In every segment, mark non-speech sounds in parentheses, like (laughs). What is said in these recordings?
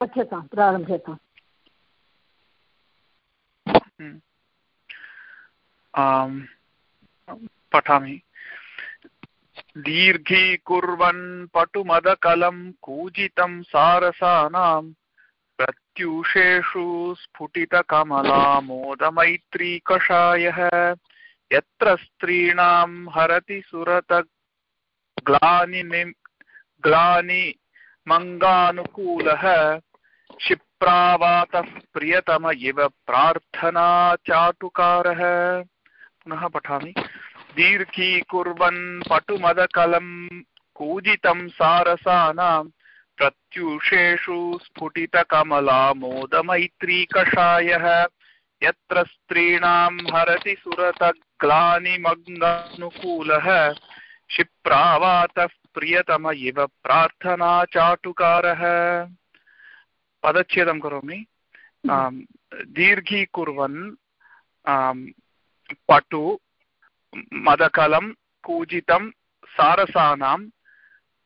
पठ्यतां प्रारभ्यताम् पठामि। दीर्घीकुर्वन् पटुमदकलं कूजितं सारसानां प्रत्यूषेषु स्फुटितकमलामोदमैत्रीकषायः, यत्र स्त्रीणां हरति सुरतग्लानि ग्लानि मङ्गानुकूलः क्षिप्रावातः प्रियतम इव प्रार्थना चाटुकारः। पुनः पठामि। दीर्घीकुर्वन् पटुमदकलं कूजितं सारसानां प्रत्यूषेषु स्फुटितकमलामोदमैत्रीकषायः। यत्र स्त्रीणां हरति सुरतग्लानिमग्नानुकूलः, क्षिप्रावातः प्रियतम इव प्रार्थना चाटुकारः। पदच्छेदं करोमि दीर्घीकुर्वन् पटु मदकलं कूजितं सारसानां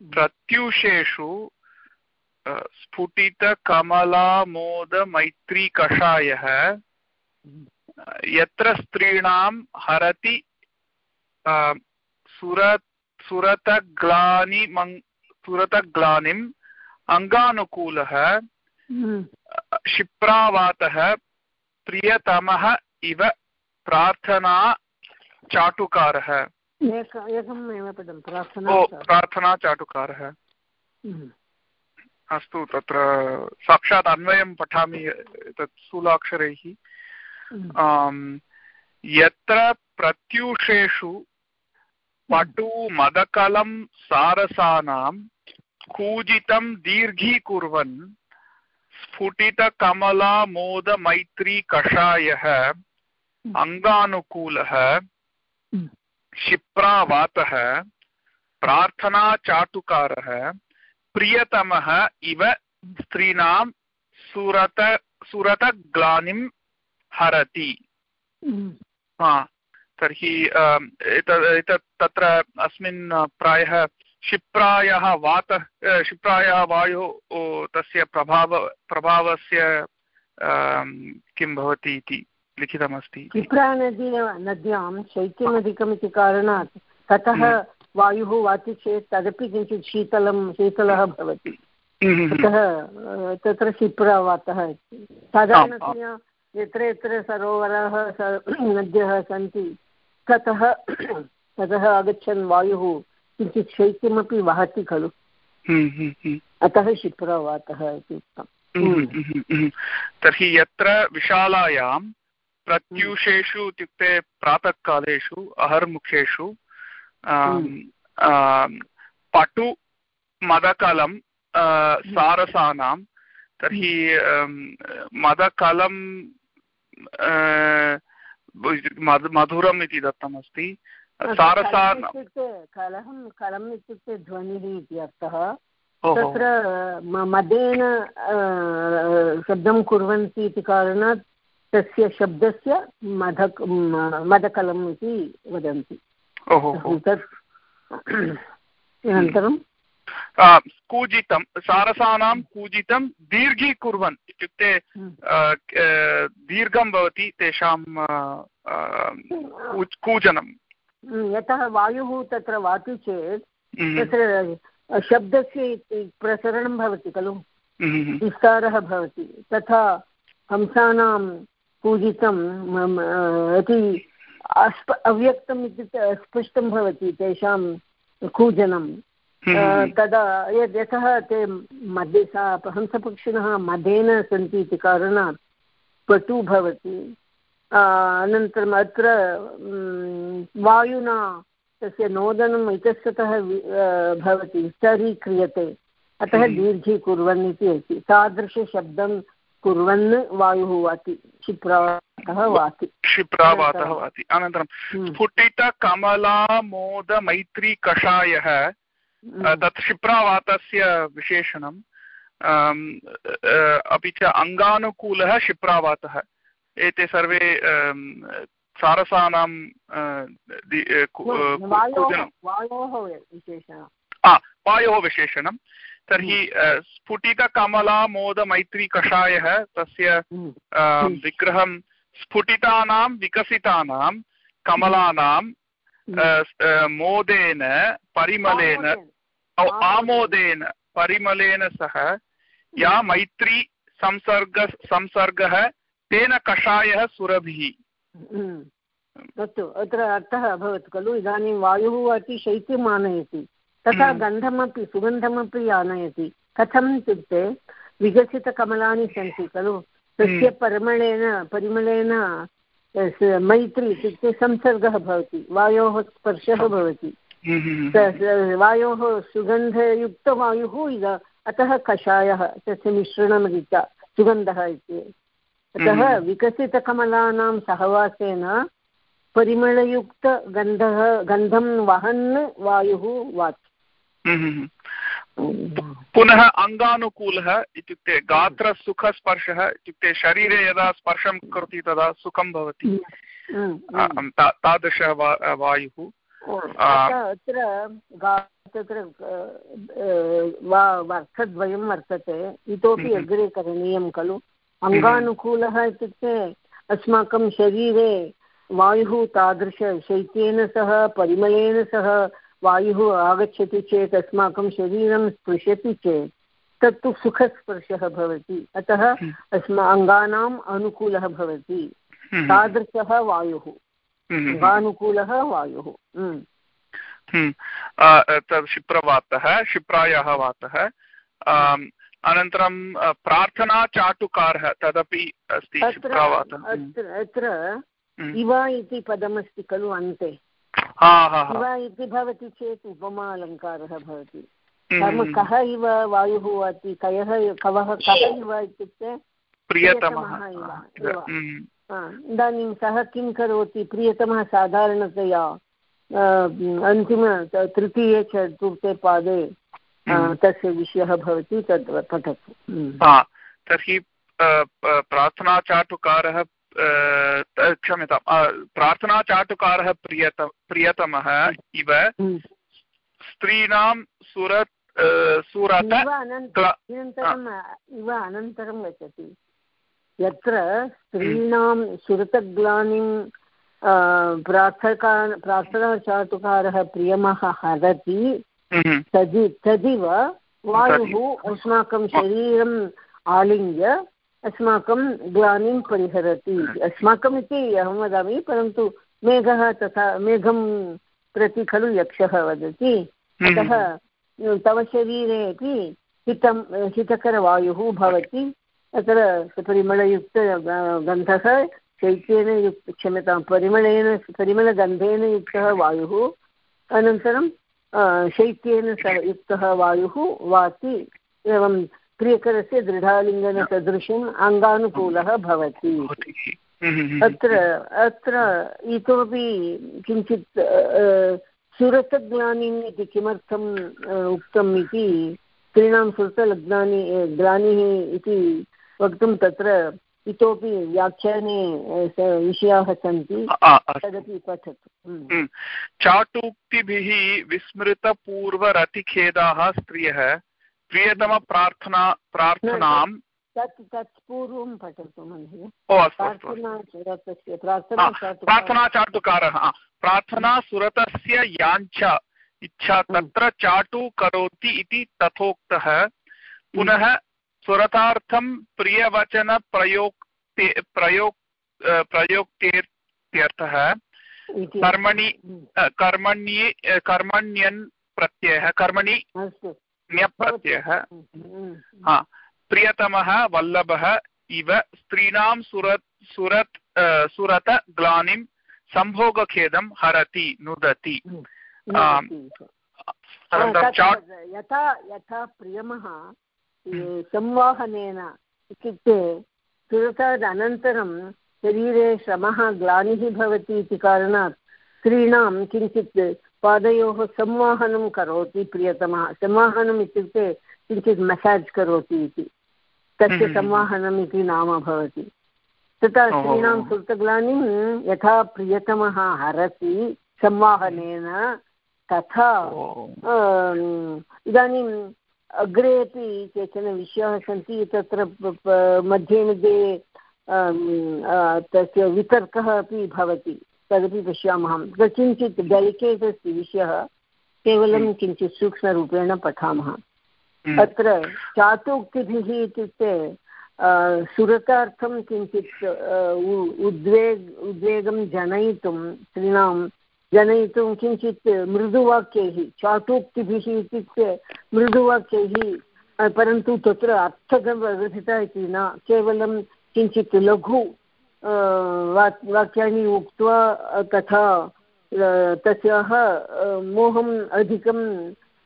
प्रत्यूषेषु स्फुटितकमलामोदमैत्रीकषायः यत्र स्त्रीणां हरति सुरत् सुरतग्लानि सुरतग्लानिम् अङ्गानुकूलः हम्म। क्षिप्रावातः प्रियतमः इव प्रार्थना चाटुकारः। प्रार्थना चाटुकारः। हम्म। अस्तु तत्र साक्षात् अन्वयं पठामि तत् स्थूलाक्षरैः। हम्म। यत्र प्रत्यूषेषु पटु मदकलं सारसानां कूजितं दीर्घीकुर्वन् स्फुटितकमलामोदमैत्रीकषायः अङ्गानुकूलः क्षिप्रावातः प्रार्थनाचाटुकारः प्रियतमः इव स्त्रीणां सुरत सुरतग्लानिं हरति। तर्हि एतत् तत्र अस्मिन् प्रायः क्षिप्रायाः वातः क्षिप्रायाः वायुः तस्य प्रभाव प्रभावस्य किं भवति इति लिखितमस्ति। क्षिप्रानदी नद्यां शैत्यमधिकमिति कारणात् ततः वायुः वाति चेत् तदपि किञ्चित् शीतलं शीतलः भवति। अतः तत्र क्षिप्रवातः साधारणतया यत्र यत्र सरोवरः नद्यः सन्ति ततः ततः आगच्छन् वायुः किञ्चित् शैत्यमपि वहति खलु। हम्म, हम्म, हम्म। अतः शिप्रवातः इति उक्तम् तर्हि यत्र विशालायां प्रत्यूषेषु इत्युक्ते प्रातःकालेषु अहर्मुखेषु पटु मदकलं सारसानां तर्हि मदकलं मधुरम् इति दत्तमस्ति। सारसा इत्युक्ते कलहं कलम् इत्युक्ते ध्वनिः इति अर्थः। तत्र मदेन शब्दं कुर्वन्ति इति कारणात् तस्य शब्दस्य मधक् मदकलम् इति वदन्ति। तत् अनन्तरं कूजितं सारसानां कूजितं दीर्घीकुर्वन् इत्युक्ते हम्म। दीर्घं भवति तेषां कूजनं यतः वायुः तत्र वाति चेत् हम्म। तत्र शब्दस्य प्रसरणं भवति खलु हम्म। विस्तारः भवति तथा हंसानां पूजितं अति अस्प अव्यक्तम् इत्युक्ते अस्पष्टं भवति तेषां कूजनं हम्म। तदा यद् यतः ते मध्ये सा हंसपक्षिणः मदेन सन्ति इति कारणात् पटु भवति अनन्तरम् अत्र वायुना तस्य नोदनम् इतस्ततः भवति विस्तरीक्रियते अतः हम्म। दीर्घीकुर्वन् इति अस्ति तादृशशब्दं कुर्वन् वायुः वाति क्षिप्रातः वाति क्षिप्रावातः वाति अनन्तरं। स्फुटितकमलामोदमैत्रीकषायः। तत् क्षिप्रावातस्य विशेषणं अपि च अङ्गानुकूलः क्षिप्रावातः एते सर्वे सारसानां वायोः विशेषणं। तर्हि स्फुटितकमलामोदमैत्रीकषायः तस्य विग्रहं स्फुटितानां विकसितानां कमलानां मोदेन परिमलेन आमोदेन। परिमलेन सह या मैत्री संसर्ग संसर्गः तेन कषायः सुरभिः। अस्तु अत्र अर्थः अभवत् खलु इदानीं वायुः अपि शैत्यम् आनयति। तथा हम्म। गन्धमपि सुगन्धमपि आनयति। कथम् इत्युक्ते विकसितकमलानि सन्ति खलु। तस्य हम्म। परिमलेन परिमलेन मैत्री इत्युक्ते संसर्गः भवति वायोः स्पर्शः भवति। हम्म, वायोः सुगन्धयुक्तवायुः इद अतः कषायः तस्य मिश्रणरीत्या सुगन्धः इति। अतः विकसितकमलानां सहवासेन परिमलयुक्तगन्धः गन्धं वहन् वायुः वाति हम्म, हम्म, हम्म। पुनः अङ्गानुकूलः इत्युक्ते गात्रसुखस्पर्शः इत्युक्ते शरीरे यदा स्पर्शं करोति तदा सुखं भवति। तादृशः वायुः। अत्र तत्र अर्थद्वयं वर्तते। इतोपि अग्रे करणीयं खलु। अङ्गानुकूलः इत्युक्ते अस्माकं शरीरे वायुः तादृशशैत्येन सह परिमलेन सह वायुः आगच्छति चेत् अस्माकं शरीरं स्पृशति चेत् तत्तु सुखस्पर्शः भवति। अतः हम्म। अस्मा अङ्गानाम् अनुकूलः भवति। हम्म। तादृशः वायुः। हम्म। अङ्गानुकूलः वायुः। तद् क्षिप्रवातः क्षिप्रायाः वातः। अनन्तरं प्रार्थनाचाटुकारः तदपि अस्ति अत्र हम्म। इव इति पदमस्ति खलु अन्ते। इव इति भवति चेत् उपमा अलङ्कारः भवति। कर्म हम्म। कः इव वायुः वाति कयः कवः कः इव इत्युक्ते प्रियतमः। इव हम्म। इदानीं सः किं करोति? प्रियतमः साधारणतया अन्तिम तृतीये चतुर्थे पादे तस्य विषयः भवति तद् पठतु। तर्हि प्रार्थनाचाटुकारः क्षम्यतां प्रार्थनाचाटुकारः प्रियत प्रियतमः इव हम्म। स्त्रीणां सुरत् सुरत इव अनन्तरं गच्छति यत्र स्त्रीणां सुरतग्लानिं प्रार्थका प्रार्थनाचाटुकारः प्रियमः हरति हम्म। तदि तदिव वायुः अस्माकं शरीरम् आलिङ्ग्य अस्माकं ग्लानिं परिहरति। अस्माकम् इति अहं वदामि परन्तु मेघः तथा मेघं प्रति खलु यक्षः वदति। हम्म। अतः तव शरीरे अपि हितं हितकरवायुः भवति। अत्र परिमलयुक्त गन्धः शैत्येन युक्त क्षम्यतां परिमलेन परिमलगन्धेन युक्तः वायुः। अनन्तरं शैत्येन सह युक्तः वायुः वाति एवं प्रियकरस्य दृढालिङ्गनसदृशम् अङ्गानुकूलः भवति। अत्र अत्र इतोपि किञ्चित् सुरतग्लानिम् इति किमर्थम् उक्तम् इति स्त्रीणां सुरतलग्नानि ग्लानिः इति वक्तुं तत्र इतोपि व्याख्याने विषयाः सन्ति तदपि पठतु। चाटुक्तिभिः विस्मृतपूर्वरतिखेदाः स्त्रियः प्रियतमप्रार्थना प्रार्थनां तत् तत् पूर्वं पठतु महोदय प्रार्थनाचाटुकारः प्रार्थना सुरतस्य याञ्च। इच्छा हम्म। तत्र चाटु करोति इति तथोक्तः। पुनः सुरतार्थं प्रियवचनप्रयोक्ते प्रयोक् प्रयोक्तेत्यर्थः कर्मणि। कर्मण्ये कर्मण्यन् प्रत्ययः कर्मणि ण्यप्रत्ययः हा प्रियतमः वल्लभः इव स्त्रीणां सुरत् सुरत् सुरत ग्लानिं सम्भोगखेदं हरति नुदति यथा यथा प्रियमः संवाहनेन इत्युक्ते सुरतात् शरीरे श्रमः ग्लानिः भवति इति कारणात् स्त्रीणां किञ्चित् पादयोः संवाहनं करोति प्रियतमः संवाहनम् इत्युक्ते किञ्चित् मसाज् करोति इति तस्य संवाहनम् इति नाम भवति तथा स्त्रीणां सुतग्लानिं यथा प्रियतमः हरति संवाहनेन तथा इदानीम् अग्रे अपि केचन विषयाः सन्ति तत्र मध्ये मध्ये तस्य वितर्कः अपि भवति तदपि पश्यामः किञ्चित् डेलिकेट् अस्ति विषयः केवलं हम्म। किञ्चित् सूक्ष्मरूपेण पठामः हम्म। अत्र चातुक्तिभिः इत्युक्ते सुरतार्थं किञ्चित् उद्वेग उद्वेगं जनयितुं स्त्रीणां जनयितुं किञ्चित् मृदुवाक्यैः, चाटोक्तिभिः इत्युक्ते मृदुवाक्यैः परन्तु तत्र अर्थगर्भिता इति न, केवलं किञ्चित् लघु वाक्यानि उक्त्वा तथा तस्याः मोहम् अधिकं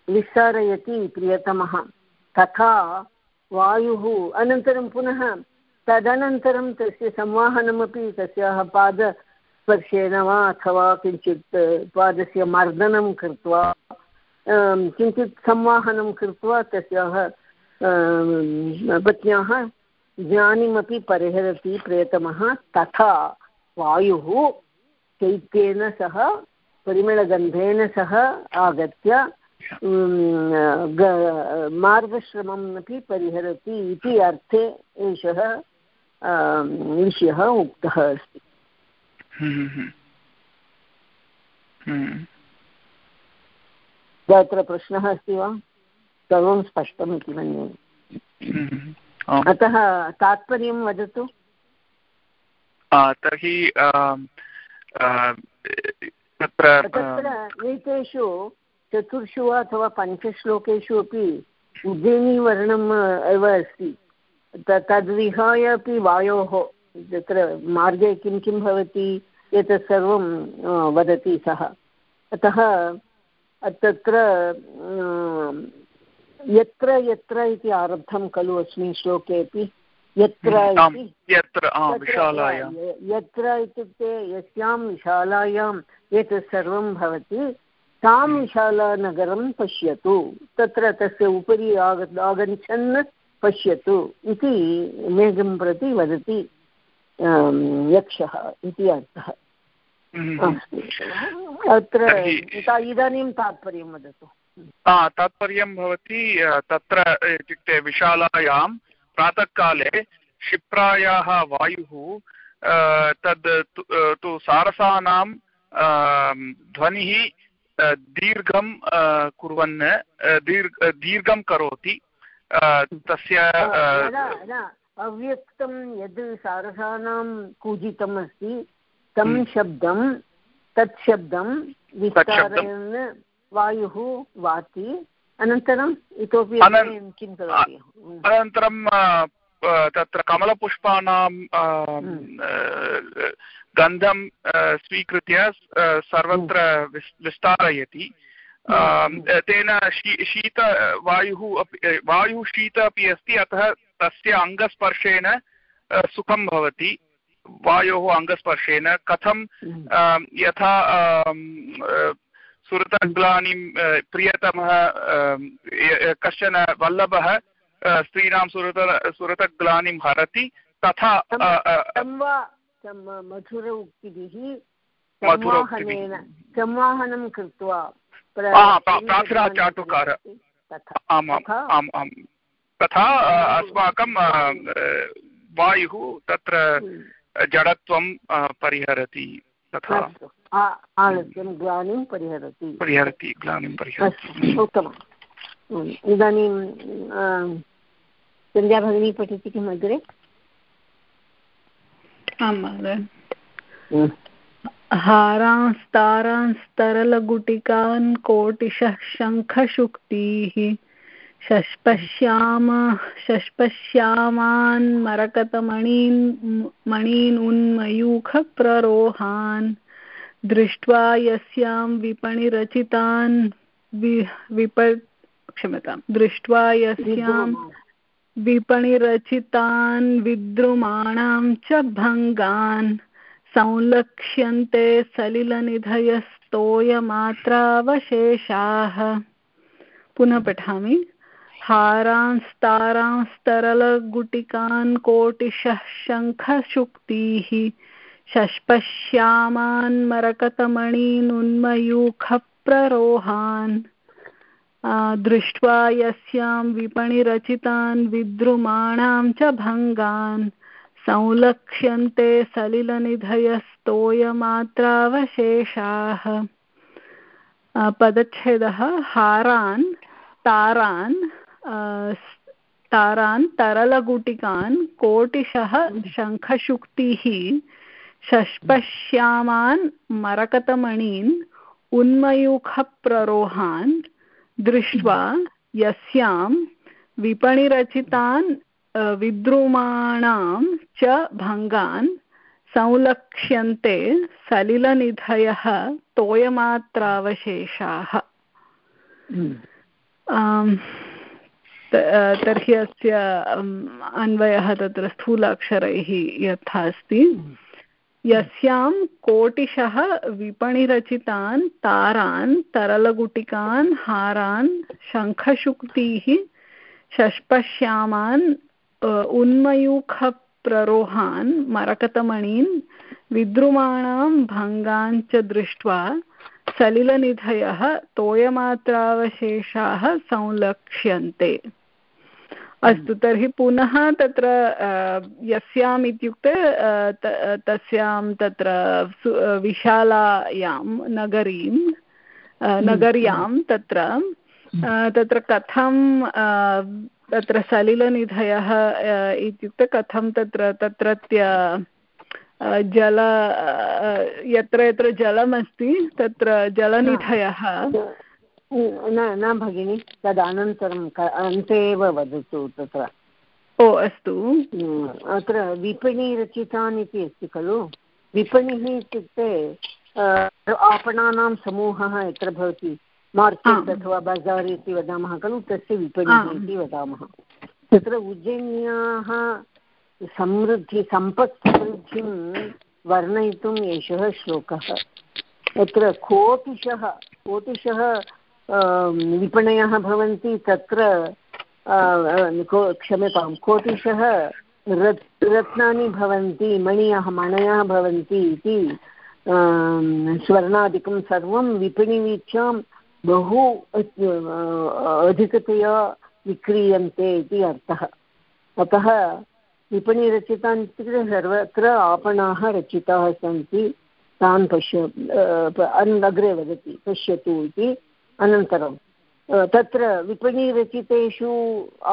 विस्तारयति प्रियतमः। तथा वायुः अनन्तरं पुनः तदनन्तरं तस्य संवाहनमपि तस्याः पाद स्पर्शेन वा अथवा किञ्चित् पादस्य मर्दनं कृत्वा किञ्चित् संवाहनं कृत्वा तस्याः पत्न्याः ज्ञानिमपि परिहरति प्रियतमः तथा वायुः शैत्येन सह, परिमलगन्धेन सह आगत्य मार्गश्रमम् अपि परिहरति इति अर्थे एषः विषयः उक्तः अस्ति। अत्र प्रश्नः अस्ति वा? सर्वं स्पष्टम् इति मन्ये। अतः तात्पर्यं वदतु। तर्हि तत्र एतेषु चतुर्षु वा अथवा पञ्चश्लोकेषु अपि उज्जयिनीवर्णम् एव अस्ति। तद्विहाय अपि वायोः तत्र मार्गे किं किं भवति एतत् सर्वं वदति सः। अतः तत्र यत्र यत्र इति आरब्धं खलु अस्मिन् श्लोके अपि। यत्र यत्र इत्युक्ते यस्यां विशालायाम् एतत् सर्वं भवति तां विशालानगरं पश्यतु। तत्र तस्य उपरि आग आगच्छन् पश्यतु इति मेघं प्रति वदति। यक्षः इति अर्थः। हम्म। अत्र इदानीं तात्पर्यं वदतु। तात्पर्यं भवति तत्र इत्युक्ते विशालायां प्रातःकाले क्षिप्रायाः वायुः तद् तु सारसानां ध्वनिः दीर्घं कुर्वन् दीर्घ दीर्घं करोति। तस्य अव्यक्तं यद् सारसानां कूजितम् अस्ति तं हम्म। शब्दं तत् शब्दं विस्तारेण वायुः वाति अनन्तरम् इतोपि किं करोति अनन्तरं तत्र कमलपुष्पाणां हम्म। गन्धं स्वीकृत्य सर्वत्र हम्म। विस्तारयति तेन शी शीतवायुः अपि वायुः शीत अपि अस्ति अतः तस्य अङ्गस्पर्शेन सुखं भवति। वायोः अङ्गस्पर्शेन कथं यथा सुरतग्लानिं प्रियतमः कश्चन वल्लभः स्त्रीणां सुरत सुरतग्लानिं हरति। तथा मधुर उक्तिभिः संवाहनं कृत्वा प्रार्थना चाटुकार आम् आम् आम्। तथा अस्माकं वायुः तत्र जडत्वं परिहरति तथा। आलस्यं ग्लानिं परिहरति। परिहरति ग्लानिं परिहरति। उत्तमम्। इदानीं सन्ध्या भगिनी पठति किम् अग्रे? आं महोदय। हारांस्तारांस्तरलगुटिकान् कोटिशः शङ्खशुक्तिः। शष्पश्याम शष्पश्यामान् मरकतमणीन् मणीन् उन्मयूखप्ररोहान् दृष्ट्वा यस्यां विपणिरचितान् विप क्षम्यतां। दृष्ट्वा यस्यां विपणिरचितान् विद्रुमाणां च भङ्गान्। संलक्ष्यन्ते सलिलनिधयस्तोयमात्रावशेषाः। पुनः पठामि। हारांस्तारांस्तरलगुटिकान् कोटिशः, शङ्खशुक्तीः शष्पश्यामान्मरकतमणीनुन्मयूखप्ररोहान् प्ररोहान् दृष्ट्वा यस्यां विपणिरचितान्, विद्रुमाणां च भङ्गान्। संलक्ष्यन्ते सलिलनिधयस्तोयमात्रावशेषाः। पदच्छेदः हारान्, तारान्। तारान् तरलगुटिकान् कोटिशः शङ्खशुक्तिः षष्पश्यामान् मरकतमणीन् उन्मयूखप्ररोहान् दृष्ट्वा यस्यां विपणिरचितान् विद्रुमाणां च भङ्गान् संलक्ष्यन्ते सलिलनिधयः तोयमात्रावशेषाः। तर्हि अस्य अन्वयः तत्र स्थूलाक्षरैः यथा अस्ति। यस्यां कोटिशः विपणिरचितान् तारान् तरलगुटिकान् हारान् शङ्खशुक्तीः षष्पश्यामान् उन्मयूखप्ररोहान् मरकतमणीन् विद्रुमाणां भङ्गान् च दृष्ट्वा सलिलनिधयः तोयमात्रावशेषाः संलक्ष्यन्ते। अस्तु तर्हि पुनः तत्र यस्याम् इत्युक्ते तस्यां तत्र विशालायां नगरीं नगर्यां तत्र तत्र कथं तत्र सलिलनिधयः इत्युक्ते कथं तत्र तत्रत्य जल यत्र यत्र जलमस्ति तत्र जलनिधयः। न न भगिनि तदनन्तरं अन्ते एव वदतु तत्र। ओ अस्तु। अत्र विपणिरचितान् इति अस्ति खलु? विपणिः इत्युक्ते आपणानां समूहः यत्र भवति मार्केट् अथवा बज़ार् इति वदामः खलु? तस्य विपणिः इति वदामः। तत्र उज्जयिन्याः समृद्धि सम्पत् समृद्धिं वर्णयितुम् एषः श्लोकः। तत्र कोटिशः कोटिशः विपणयः भवन्ति तत्र क्षम्यतां कोटिशः रत्, रत्नानि भवन्ति, मणयः मणयः भवन्ति इति स्वर्णादिकं सर्वं विपणिवीथ्यां बहु अधिकतया विक्रीयन्ते इति अर्थः। अतः विपणिरचितान् इत्युक्ते सर्वत्र आपणाः रचिताः सन्ति, तान् पश्य अग्रे वदति, पश्यतु इति। अनन्तरं तत्र विपणिरचितेषु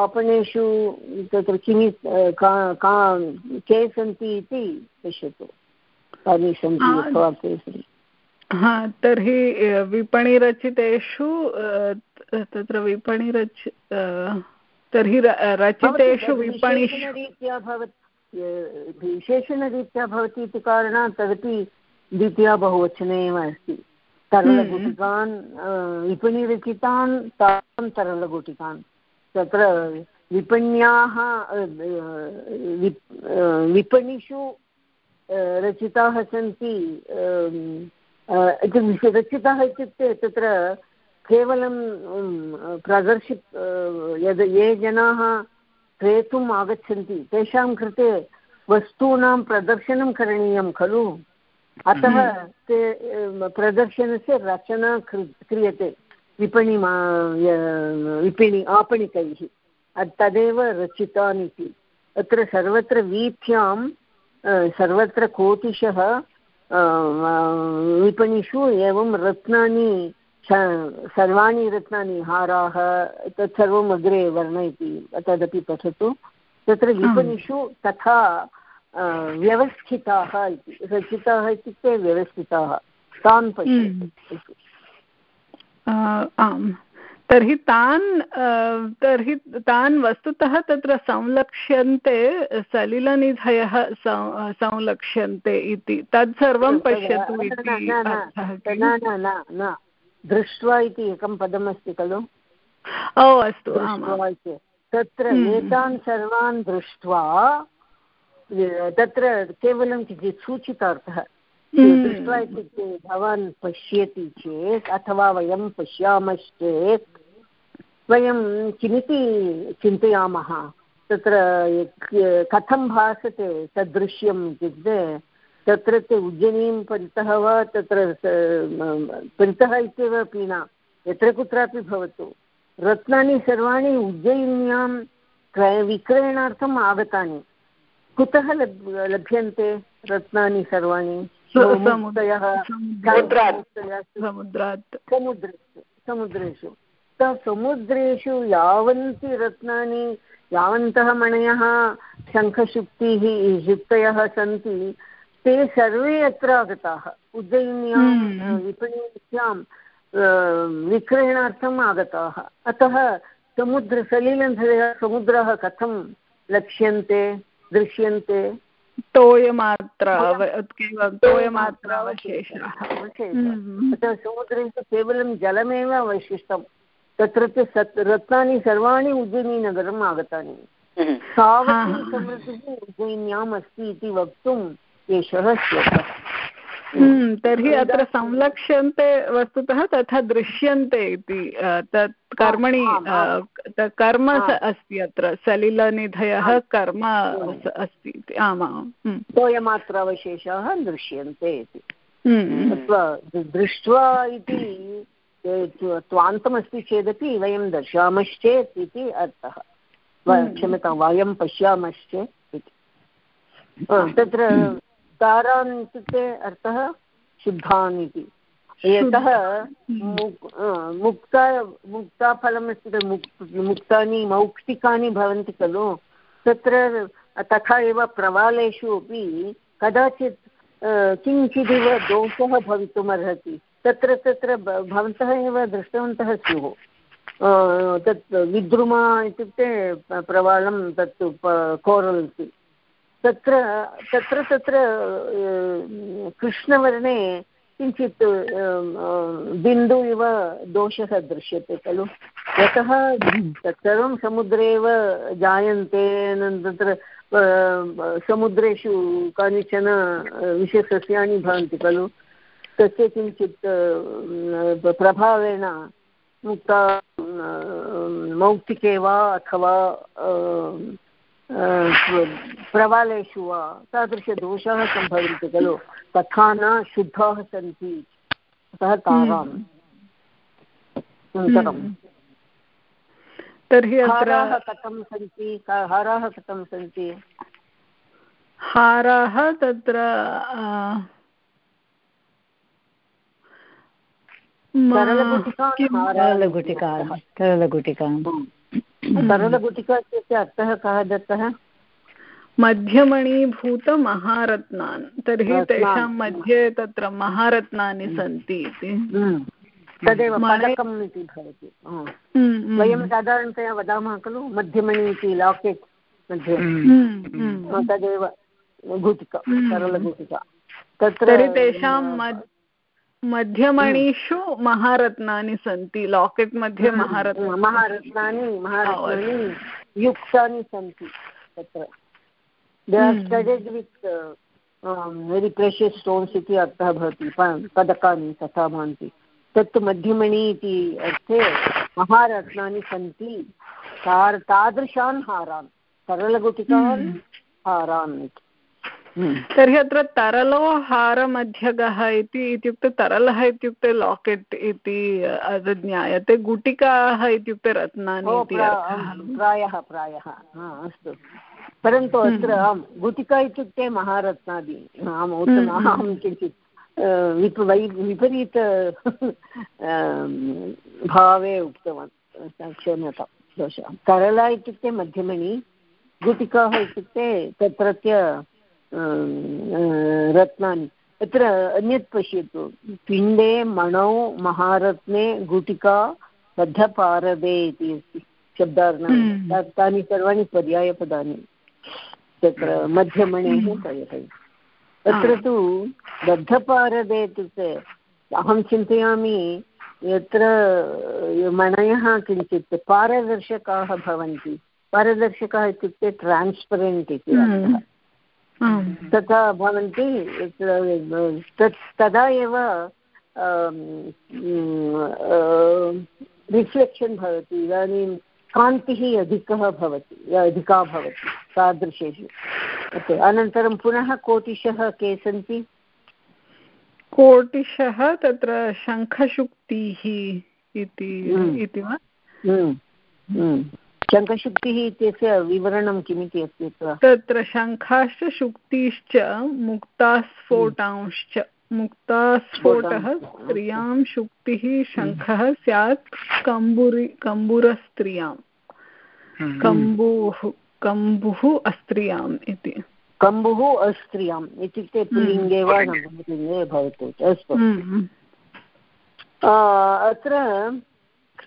आपणेषु तत्र किमि का का के सन्ति इति पश्यतु। कानि सन्ति अथवा के सन्ति। हा तर्हि विपणिरचितेषु तत्र विपणिरचि तर्हि रचितेषु विपणिषु रीत्या भवत् विशेषणरीत्या भवति इति कारणात् तदपि द्वितीया बहुवचने एव अस्ति। तरलगुटिकान् विपणिरचितान् तान् तरलगुटिकान्। तत्र विपण्याः विपणिषु रचिताः सन्ति रचिताः इत्युक्ते तत्र केवलं प्रदर्शि यद् ये जनाः क्रेतुम् आगच्छन्ति, तेषां कृते वस्तूनां प्रदर्शनं करणीयं खलु? अतः ते प्रदर्शनस्य रचना क्रियते विपणि विपणि आपणिकैः। तदेव रचितान् इति। अत्र सर्वत्र वीथ्यां सर्वत्र कोटिशः विपणिषु एवं रत्नानि सर्वाणि रत्नानि हाराः तत्सर्वम् अग्रे वर्णयति तदपि पठतु। तत्र विपणिषु तथा व्यवस्थिताः इति रचिताः इत्युक्ते व्यवस्थिताः तान् पश्यतु। आम्। तर्हि तान् तर्हि तान् वस्तुतः तत्र संलक्ष्यन्ते सलिलनिधयः संलक्ष्यन्ते इति। तत्सर्वं पश्यतु इति न न न दृष्ट्वा इति एकं पदमस्ति खलु? ओ अस्तु तत्र। एतान् सर्वान् दृष्ट्वा तत्र केवलं किञ्चित् सूचितार्थः हम्म। दृष्ट्वा इत्युक्ते भवान् पश्यति चेत् अथवा वयं पश्यामश्चेत् वयं किमिति चिन्तयामः? तत्र कथं भासते तद्दृश्यम् इत्युक्ते तत्रत्य उज्जयिनीं परितः वा तत्र परितः इत्येव अपि न यत्र कुत्रापि भवतु। रत्नानि सर्वाणि उज्जयिन्यां क्रय विक्रयणार्थम् आगतानि। कुतः लभ् लभ्यन्ते रत्नानि सर्वाणि? समुद्रेषु। समुद्रेषु यावन्ति रत्नानि यावन्तः मणयः शङ्खशुक्तिः युक्तयः सन्ति ते सर्वे अत्र आगताः। उज्जयिन्यां हम्म। विपण्यां विक्रयणार्थम् आगताः। अतः समुद्र सलिलधरः समुद्रः कथं लक्ष्यन्ते? दृश्यन्ते। तोयमात्र हम्म। अतः समुद्रेषु केवलं जलमेव अवशिष्टं। तत्रत्य सत् रत्नानि सर्वाणि उज्जयिनीनगरम् आगतानि। हम्म। समृद्धिः उज्जयिन्याम् अस्ति इति वक्तुम् एषः श्लोकः। तर्हि अत्र संलक्ष्यन्ते वस्तुतः तथा दृश्यन्ते इति तत् कर्मणि कर्म अस्ति अत्र सलिलनिधयः कर्म अस्ति इति आमां हम्म। तोयमात्र अवशेषाः दृश्यन्ते इति। हम्म। दृष्ट्वा इति त्वान्तमस्ति चेदपि वयं दर्शयामश्चेत् इति अर्थः। क्षम्यतां वयं पश्यामश्चेत् इति। तत्र तारान् इत्युक्ते अर्थः शुद्धान् इति यतः मुक्ता मुक्ताफलम् अस्ति मुक् मुक्तानि मौक्तिकानि भवन्ति खलु। तत्र तथा एव प्रवालेषु अपि कदाचित् किञ्चिदिव दोषः भवितुमर्हति। तत्र तत्र भवन्तः एव दृष्टवन्तः स्युः। तत् विद्रुमा इत्युक्ते प्रवालं तत् कोरल् इति। तत्र तत्र तत्र कृष्णवर्णे किञ्चित् बिन्दु इव दोषः दृश्यते खलु? यतः तत्सर्वं समुद्रे एव जायन्ते तत्र समुद्रेषु कानिचन विषसस्यानि भवन्ति खलु? तस्य किञ्चित् प्रभावेण मुक्ता मौक्तिके वा अथवा प्रवालेषु वा तादृशदोषाः सम्भवन्ति खलु। तथा न शुद्धाः सन्ति अतः ताराम् अनन्तरं हम्म। तर्हि हाराः कथं सन्ति? हाराः कथं सन्ति? हाराः तत्र सरलगुटिका सरलगुटिका सरलगुटिका इत्यस्य अर्थः कः दत्तः मध्यमणीभूतमहारत्नान्। तर्हि तेषां मध्ये तत्र महारत्नानि सन्ति इति। हम्म। तदेव पदकम् इति भवति। हम्म, हम्म। वयं साधारणतया वदामः खलु मध्यमणि इति लाकेट् मध्ये। तदेव गुटिका सरलगुटिका तत्र तेषां मध्यमणिषु महारत्नानि सन्ति लाकेट् मध्ये महारत्न महारत्नानि महारत्नानि युक्तानि सन्ति तत्र। They are studded with very precious stones इति अर्थः भवति पदकानि तथा भवन्ति। तत्तु मध्यमणि इति अर्थे महारत्नानि सन्ति तादृशान् हारान् सरलगुटिकान् हारान् इति। तर्हि अत्र तरलो हारमध्यगः इति इत्युक्ते तरलः इत्युक्ते लाकेट् इति ज्ञायते गुटिकाः इत्युक्ते रत्नानि इति प्रायः प्रायः। अस्तु। परन्तु अत्र आम् गुटिका इत्युक्ते महारत्नादि। आम् उत्तमम् अहं किञ्चित् विप वै विपरीत भावे उक्तवान् क्षम्यतां दोषः। तरला इत्युक्ते मध्यमणि गुटिकाः इत्युक्ते तत्रत्य रत्नानि। तत्र अन्यत् पश्यतु। पिण्डे मणौ महारत्ने गुटिका बद्धपारदे इति अस्ति। शब्दार्णानि हम्म। तानि सर्वाणि पर्यायपदानि। तत्र मध्यमणेः प्रयतै तत्र तु बद्धपारदे इत्युक्ते अहं चिन्तयामि यत्र मणयः किञ्चित् पारदर्शकाः भवन्ति। पारदर्शकाः इत्युक्ते ट्रान्स्परेण्ट् इति तथा भवन्ति तत् तदा एव रिफ्लेक्षन् भवति इदानीं कान्तिः अधिकः भवति अधिका भवति तादृशेषु। अनन्तरं पुनः कोटिशः के सन्ति? कोटिशः तत्र शङ्खशुक्तिः इति। वा। शङ्खशुक्तिः इत्यस्य विवरणं किमिति अस्ति तत्र शङ्खाश्च शुक्तिश्च मुक्तास्फोटांश्च। मुक्तास्फोटः स्त्रियाँ शुक्तिः शङ्खः स्यात् कम्बुरि कम्बुरस्त्रियाँ हम्म। कम्बुः कम्बुः अस्त्रियाम् इति। कम्बुः अस्त्रियाम्। इत्युक्ते पुल्लिङ्गे वा नपुंसकलिङ्गे भवतु। अस्तु। हम्म। अत्र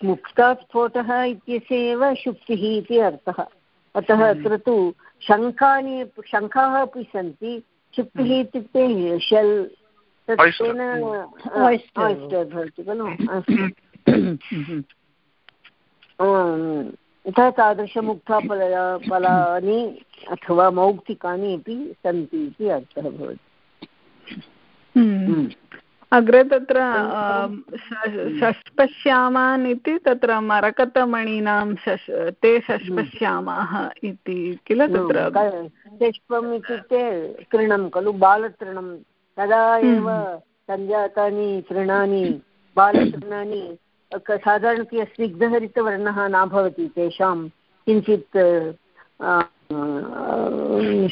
मुक्तास्फोटः इत्यस्य एव शुक्तिः इति अर्थः। अतः अत्र तु शङ्खानि शङ्खाः अपि सन्ति। शुक्तिः इत्युक्ते शेल् तेन oyster भवति खलु? आम्, तादृशमुक्ताफल फलानि अथवा मौक्तिकानि अपि सन्ति इति अर्थः भवति। हम्म। अग्रे तत्र षष्पश्यामान् इति तत्र मरकतमणीनां शश ते षष्पश्यामाः इति किल तत्र? पुष्पम् इत्युक्ते तृणं खलु बालतृणं। तदा एव सञ्जातानि तृणानि बालतृणानि साधारणतया स्निग्धहरितवर्णः न भवति तेषां। किञ्चित्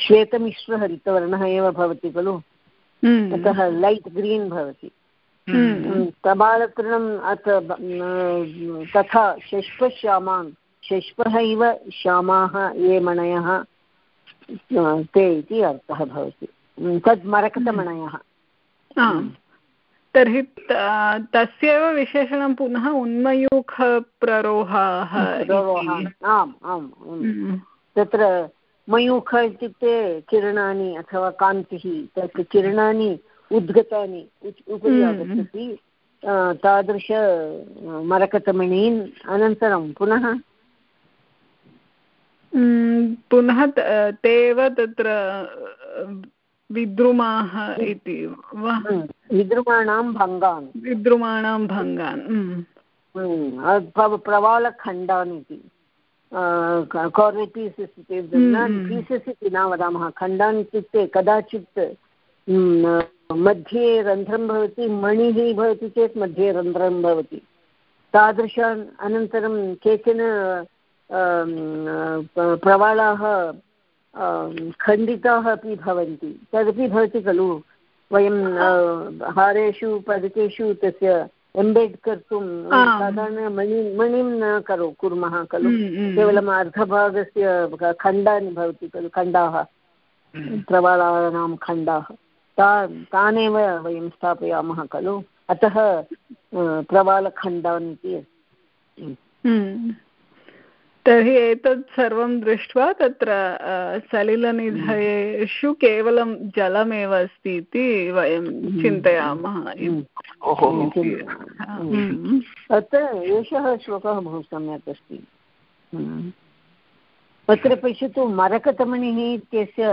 श्वेतमिश्रहरितवर्णः एव भवति खलु। हम्म। अतः लैट् ग्रीन् भवति। हम्म। कबालतृणम् अथ तथा षष्पश्यामान् षष्पः इव श्यामाः ये मणयः ते इति अर्थः भवति। तद् मरकतमणयः। तर्हि तस्यैव विशेषणं पुनः उन्मयूखप्ररोहाः आम् आम्। हम्म। तत्र मयूख इत्युक्ते किरणानि अथवा कान्तिः तत् किरणानि उद्गतानि उपरि हम्म। आगच्छति। तादृश मरकतमणीन् अनन्तरं पुनः? हम्म, पुनः ते एव तत्र विद्रुमाः इति वा? हम्म, विद्रुमाणां भङ्गान्। विद्रुमाणां भङ्गान् प्र- प्रवालखण्डान् इति। कार्वे पीसस् इति। पीसस् इति न वदामः खण्डान् इत्युक्ते कदाचित् मध्ये रन्ध्रं भवति मणिः भवति चेत् मध्ये रन्ध्रं भवति तादृशान् अनन्तरं केचन प्रवालाः खण्डिताः अपि भवन्ति तदपि भवति खलु वयं हारेषु पदकेषु तस्य एम्बेड् कर्तुं साधारण मणि मणिं न करो कुर्मः खलु। हम्म, हम्म। केवलम् अर्धभागस्य खण्डानि भवति खलु खण्डाः। प्रवालानां खण्डाः। ता तानेव वयं स्थापयामः खलु। अतः प्रवालखण्डान् इति अस्ति। हम्म। तर्हि एतत् सर्वं दृष्ट्वा तत्र सलिलनिधयेषु केवलं जलमेव अस्ति इति वयं चिन्तयामः हम्म। हम्म। अत्र एषः श्लोकः बहु सम्यक् अस्ति हम्म। अत्र पश्यतु मरकतमणिः इत्यस्य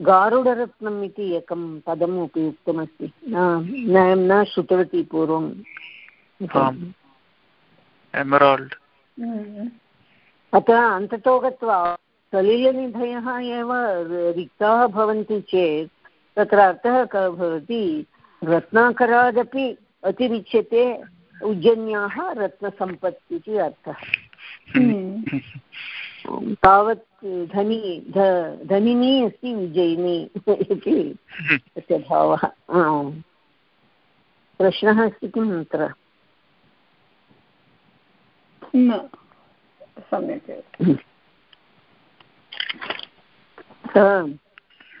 गारुडरत्नम् इति एकं पदम् उपयुक्तमस्ति न न श्रुतवती पूर्वं एमराल्ड् हम्म। अतः अन्ततो गत्वा सलिलनिधयः एव रिक्ताः भवन्ति चेत् तत्र अर्थः कः भवति? रत्नाकरादपि अतिरिच्यते उज्जन्याः रत्नसम्पत् इति अर्थः। हम्म। तावत् धनी ध- धनिनी अस्ति उज्जयिनी इति तस्य भावः। प्रश्नः अस्ति किम् अत्र? न। सम्यक् एव। सः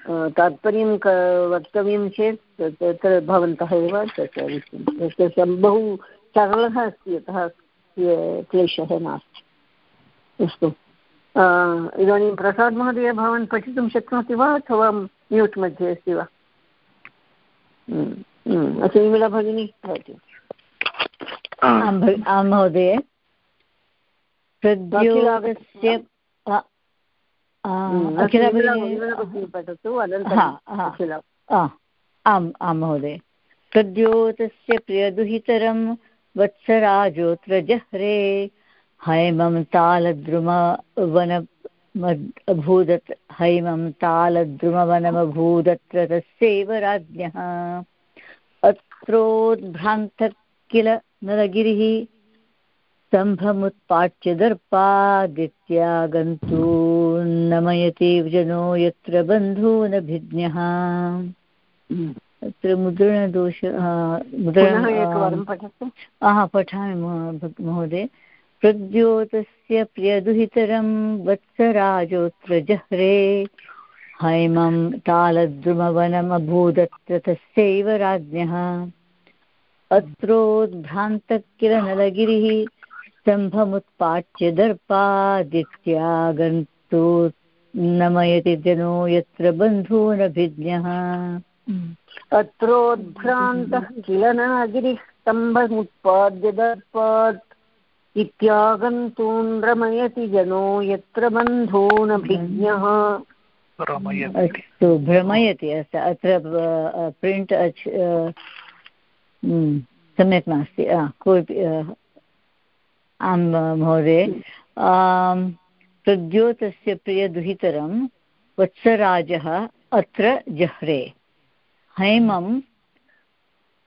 तात्पर्यं क वक्तव्यं चेत् तत्र भवन्तः एव तत्र तस्य बहु सरलः अस्ति अतः क्लेशः नास्ति। अस्तु। इदानीं प्रसाद् महोदय भवान् पठितुं शक्नोति वा अथवा म्यूट् मध्ये अस्ति वा? अस्तु विमला भगिनी भवति। आं महोदय। प्रद्योतस्य आ, आ, हम्म, विमला भगिनी पठतु हा, हा. आ, आम् आं महोदय प्रद्योतस्य प्रियदुहितरं वत्सराजोऽत्र जह्रे हैमं तालद्रुम वन अभूदत् हैमं तालद्रुमवनमभूदत्र तस्यैव राज्ञः। अत्रोद्भ्रान्तः किल नरगिरिः स्तम्भमुत्पाट्य दर्पादित्या गन्तून्नमयति जनो यत्र बन्धूनभिज्ञः। अत्र मुद्रणदोष हा पठामि महोदय। प्रद्योतस्य प्रियदुहितरं वत्सराजोऽत्र जह्रे हैमं तालद्रुमवनमभूदत्र तस्यैव राज्ञः। अत्रोद्भ्रान्तः किल नलगिरिः। स्तम्भमुत्पाट्य दर्पादित्यागन्तु नमयति जनो यत्र बन्धूनभिज्ञः अत्रोद्भ्रान्तः किल नगिरिः स्तम्भमुत्पाद्य दर्पात् इत्यागन्तून् रमयति जनो यत्र बन्धूनभिज्ञः अस्तु भ्रमयति। अस्तु अत्र प्रिण्ट् सम्यक् नास्ति। कोऽपि आं महोदय। प्रद्योतस्य प्रियदुहितरं वत्सराजः अत्र जह्रे। हैमं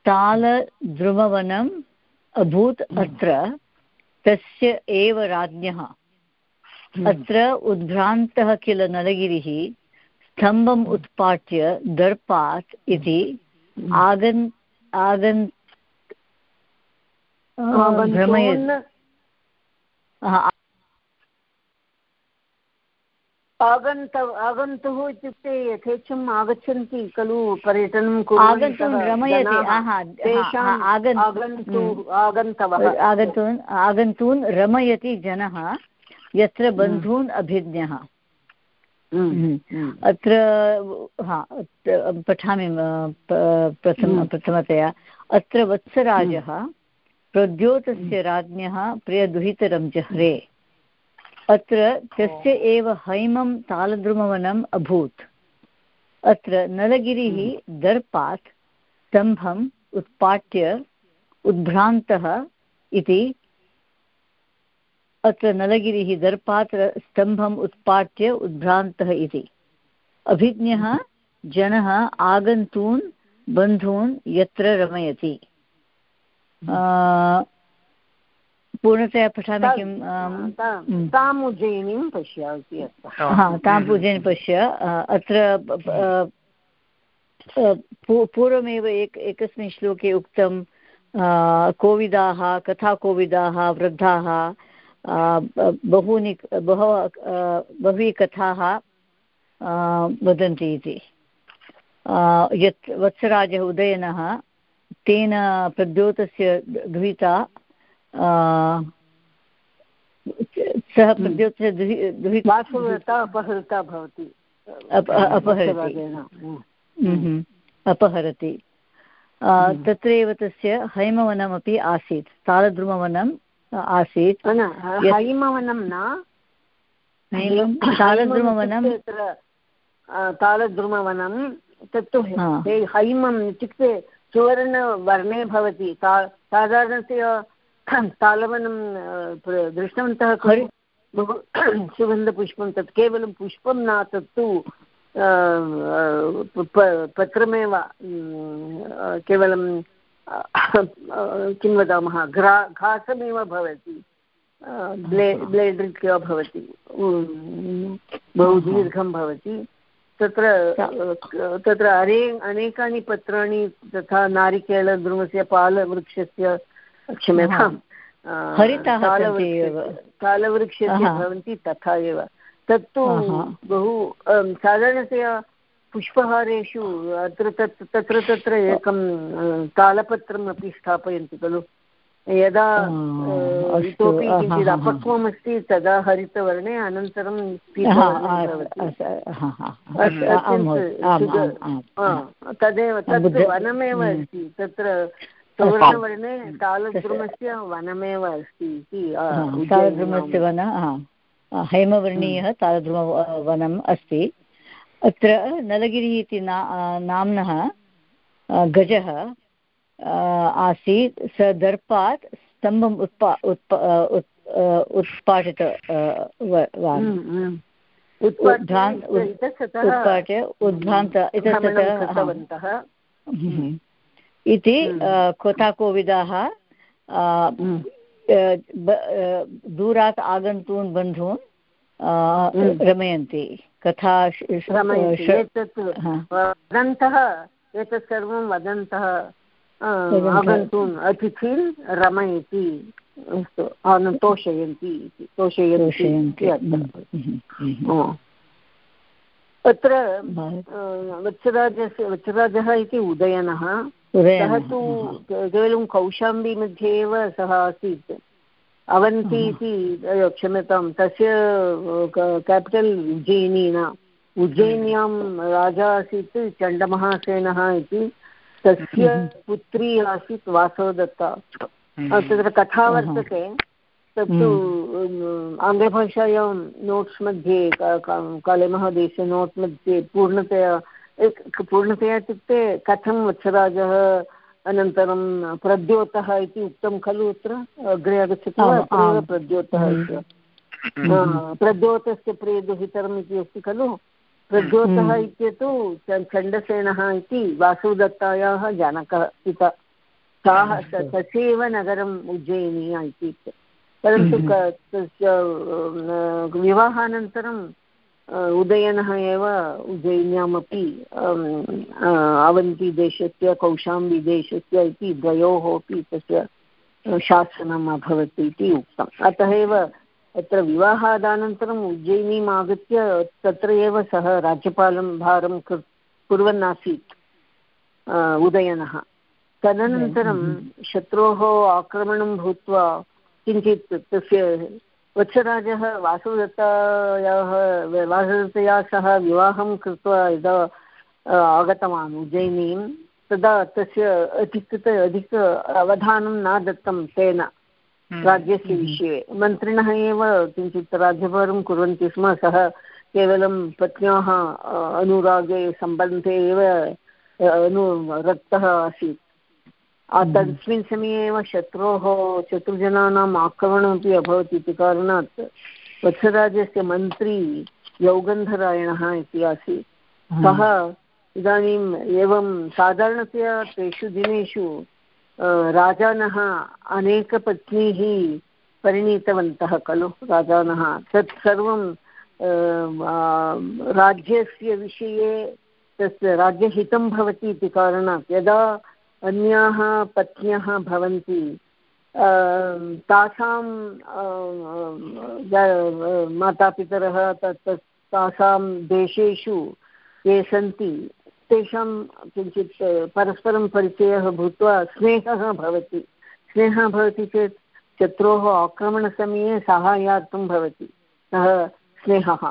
तालद्रुमवनम् अभूत् अत्र तस्य एव राज्ञः। अत्र उद्भ्रान्तः किल नलगिरिः स्तम्भम् उत्पाट्य दर्पात् इति आगन् आगन् भ्रमयत्। आगन्त आगन्तुः इत्युक्ते यथेच्छम् आगच्छन्ति खलु पर्यटनं आगन्तुं रमयति। आगन्तवः। आगन्तून् आगन्तून् रमयति जनः। यत्र बन्धून् अभिज्ञः। अत्र हा पठामि प्रथम प्रथमतया। अत्र वत्सराजः प्रद्योतस्य राज्ञः प्रियदुहितरं जह्रे अत्र तस्य एव हैमं तालद्रुमवनम् अभूत्। अत्र नलगिरिः दर्पात् स्तम्भम् उत्पाट्य उद्भ्रान्तः इति। अत्र नलगिरिः दर्पात् स्तम्भम् उत्पाट्य उद्भ्रान्तः इति। अभिज्ञः जनः आगन्तून् बन्धून् यत्र रमयति। पूर्णतया पठामि किं ताम् उज्जयिनीं पश्यामि हा ताम् उज्जयिनी पश्य अत्र पूर्वमेव एक एकस्मिन् श्लोके उक्तं कोविदाः कथाकोविदाः वृद्धाः बहूनि बहवः बह्वी कथाः वदन्ति इति यत् वत्सराजः उदयनः तेन प्रद्योतस्य गृहीता सः प्रद्योतस्य अपहृता भवति। अपहरति। अपहरति। तत्रैव तस्य हैमवनमपि आसीत्। तालद्रुमवनम् आसीत्। हैमवनं न। तालद्रुमवनं तालद्रुमवनं तत्तु हैमम् इत्युक्ते सुवर्णवर्णे भवति। साधारणतया तालवनं दृष्टवन्तः खलु। बहु (clears throat) सुगन्धपुष्पं तत् केवलं पुष्पं न तत्तु पत्रमेव केवलं किं वदामः घ्रा घासमेव भवति। ब्ले ब्लेड् रीत्या भवति। बहु दीर्घं भवति। तत्र तत्र अरे अनेकानि पत्राणि तथा नारिकेलद्रुमस्य पालवृक्षस्य क्षम्यतां तालवृक्षस्य भवन्ति तथा एव। तत्तु बहु साधारणतया पुष्पहारेषु अत्र तत् तत्र तत्र एकं तालपत्रम् अपि स्थापयन्ति खलु। यदा इतोपि किञ्चित् अपक्वमस्ति तदा हरितवर्णे अनन्तरं तदेव तत् वनमेव अस्ति तत्र सुवर्णवर्णे तालद्रुमस्य वनमेव अस्ति इति तालद्रुमस्य वन हैमवर्णीयः तालद्रुमवनम् अस्ति। अत्र नलगिरिः इति नाम्नः गजः आसीत्। स दर्पात् स्तम्भम् उत्पा उत्प उत्पाटितवान् उत्पाट्य उद्भ्रान्त इतस्ततः हम्म। इति हम्म। कोताकोविदाः दूरात् आगन्तून् बन्धून् रमयन्ति। कथा वदन्तः एतत् सर्वं वदन्तः। आगन्तून् अतिथीन् रमयति अस्तु तोषयन्ति इति तोषयन्ति अत्र वत्सराजस्य वत्सराजः इति उदयनः सः तु केवलं कौशाम्बी मध्ये एव सः आसीत् अवन्ति इति क्षम्यतां तस्य केपिटल् उज्जयिनी न उज्जयिन्यां राजा आसीत् चण्डमहासेनः इति तस्य पुत्री आसीत् वासवदत्ता। तत्र कथा वर्तते। तत्तु आङ्ग्लभाषायां नोट्स् मध्ये कालेमहादेशे नोट् मध्ये पूर्णतया पूर्णतया इत्युक्ते कथं वत्सराजः अनन्तरं प्रद्योतः इति उक्तं खलु अत्र? अग्रे आगच्छति वा? अत्रैव प्रद्योतः प्रद्योतस्य प्रियदुहितरम् इति अस्ति खलु? प्रद्योतः इत्यतु चण्डसेनः इति वासुदत्तायाः जानकः पिता ताः तस्यैव नगरम् उज्जयिनीया इति परन्तु तस्य विवाहानन्तरं उदयनः एव उज्जयिन्यामपि अवन्तिदेशस्य कौशाम्बिदेशस्य इति द्वयोः अपि तस्य शासनम् अभवत् इति उक्तम्। अतः एव अत्र विवाहादानन्तरम् उज्जयिनीम् आगत्य तत्र एव सः राज्यपालं भारं कुर्वन् आसीत् उदयनः तदनन्तरं शत्रोः आक्रमणं भूत्वा किञ्चित् तस्य वत्सराजः वासुदत्तायाः वासुदत्तया सह विवाहं कृत्वा यदा आगतवान् उज्जयिनीं तदा तस्य अधिकृत अधिक अवधानं न दत्तं तेन हम्म। राज्यस्य हम्म। विषये मन्त्रिणः एव किञ्चित् राज्यभारं कुर्वन्ति स्म सः केवलं पत्न्याः अनुरागे सम्बन्धे एव अनुरक्तः आसीत् हम्म। तस्मिन् समये एव शत्रोः शत्रुजनानाम् आक्रमणमपि अभवत् इति कारणात् वत्सराजस्य मन्त्री यौगन्धरायणः इति आसीत् हम्म। सः इदानीम् एवं साधारणतया तेषु दिनेषु राजानः अनेकपत्नीः परिणीतवन्तः खलु राजानः तत् सर्वं राज्यस्य विषये तस्य राज्यहितं भवति इति कारणात् यदा अन्याः पत्न्यः भवन्ति तासां मातापितरः तत् तासां देशेषु ये सन्ति तेषां किञ्चित् परस्परं परिचयः भूत्वा स्नेहः भवति स्नेहः भवति चेत् शत्रोः आक्रमणसमये साहाय्यार्थं भवति सः स्नेहः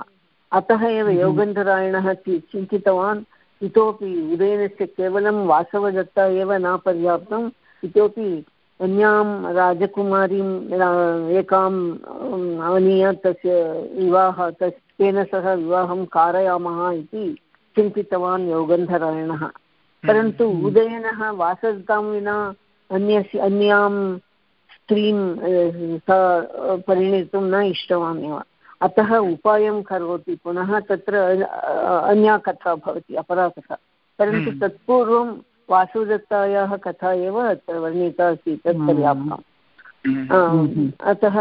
अतः एव हम्म। योगन्धरायणः चिन्तितवान् इतोपि उदयनस्य केवलं वासवदत्ता एव न पर्याप्तम् इतोपि अन्यां राजकुमारीम् एकाम् आनीय तस्य विवाह तस् तेन सह विवाहं कारयामः इति चिन्तितवान् योगन्धरायणः परन्तु हम्म। उदयनः वासदत्तां विना अन्यस्य अन्यां स्त्रीं स परिणेतुं न इष्टवान् एव अतः उपायं करोति पुनः तत्र अन्या कथा भवति अपरा कथा परन्तु हम्म। तत्पूर्वं वासुदत्तायाः कथा एव अत्र वर्णिता अस्ति तत्। पर्याप्तम् हम्म। अतः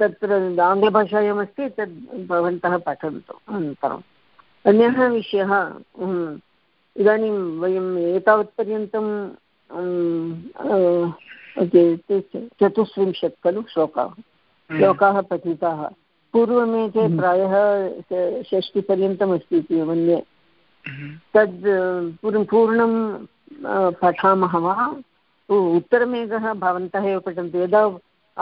तत्र आङ्ग्लभाषायामस्ति तद् भवन्तः पठन्तु अनन्तरम् अन्यः विषयः इदानीं वयम् एतावत्पर्यन्तं चतुस्त्रिंशत् खलु श्लोकाः। श्लोकाः पठिताः। पूर्वमेते हम्म। प्रायः षष्टिपर्यन्तम् अस्ति इति मन्ये। हम्म। तद् पूर्णं पूर्णं पठामः वा? उत्तरमेघः भवन्तः एव पठन्तु। यदा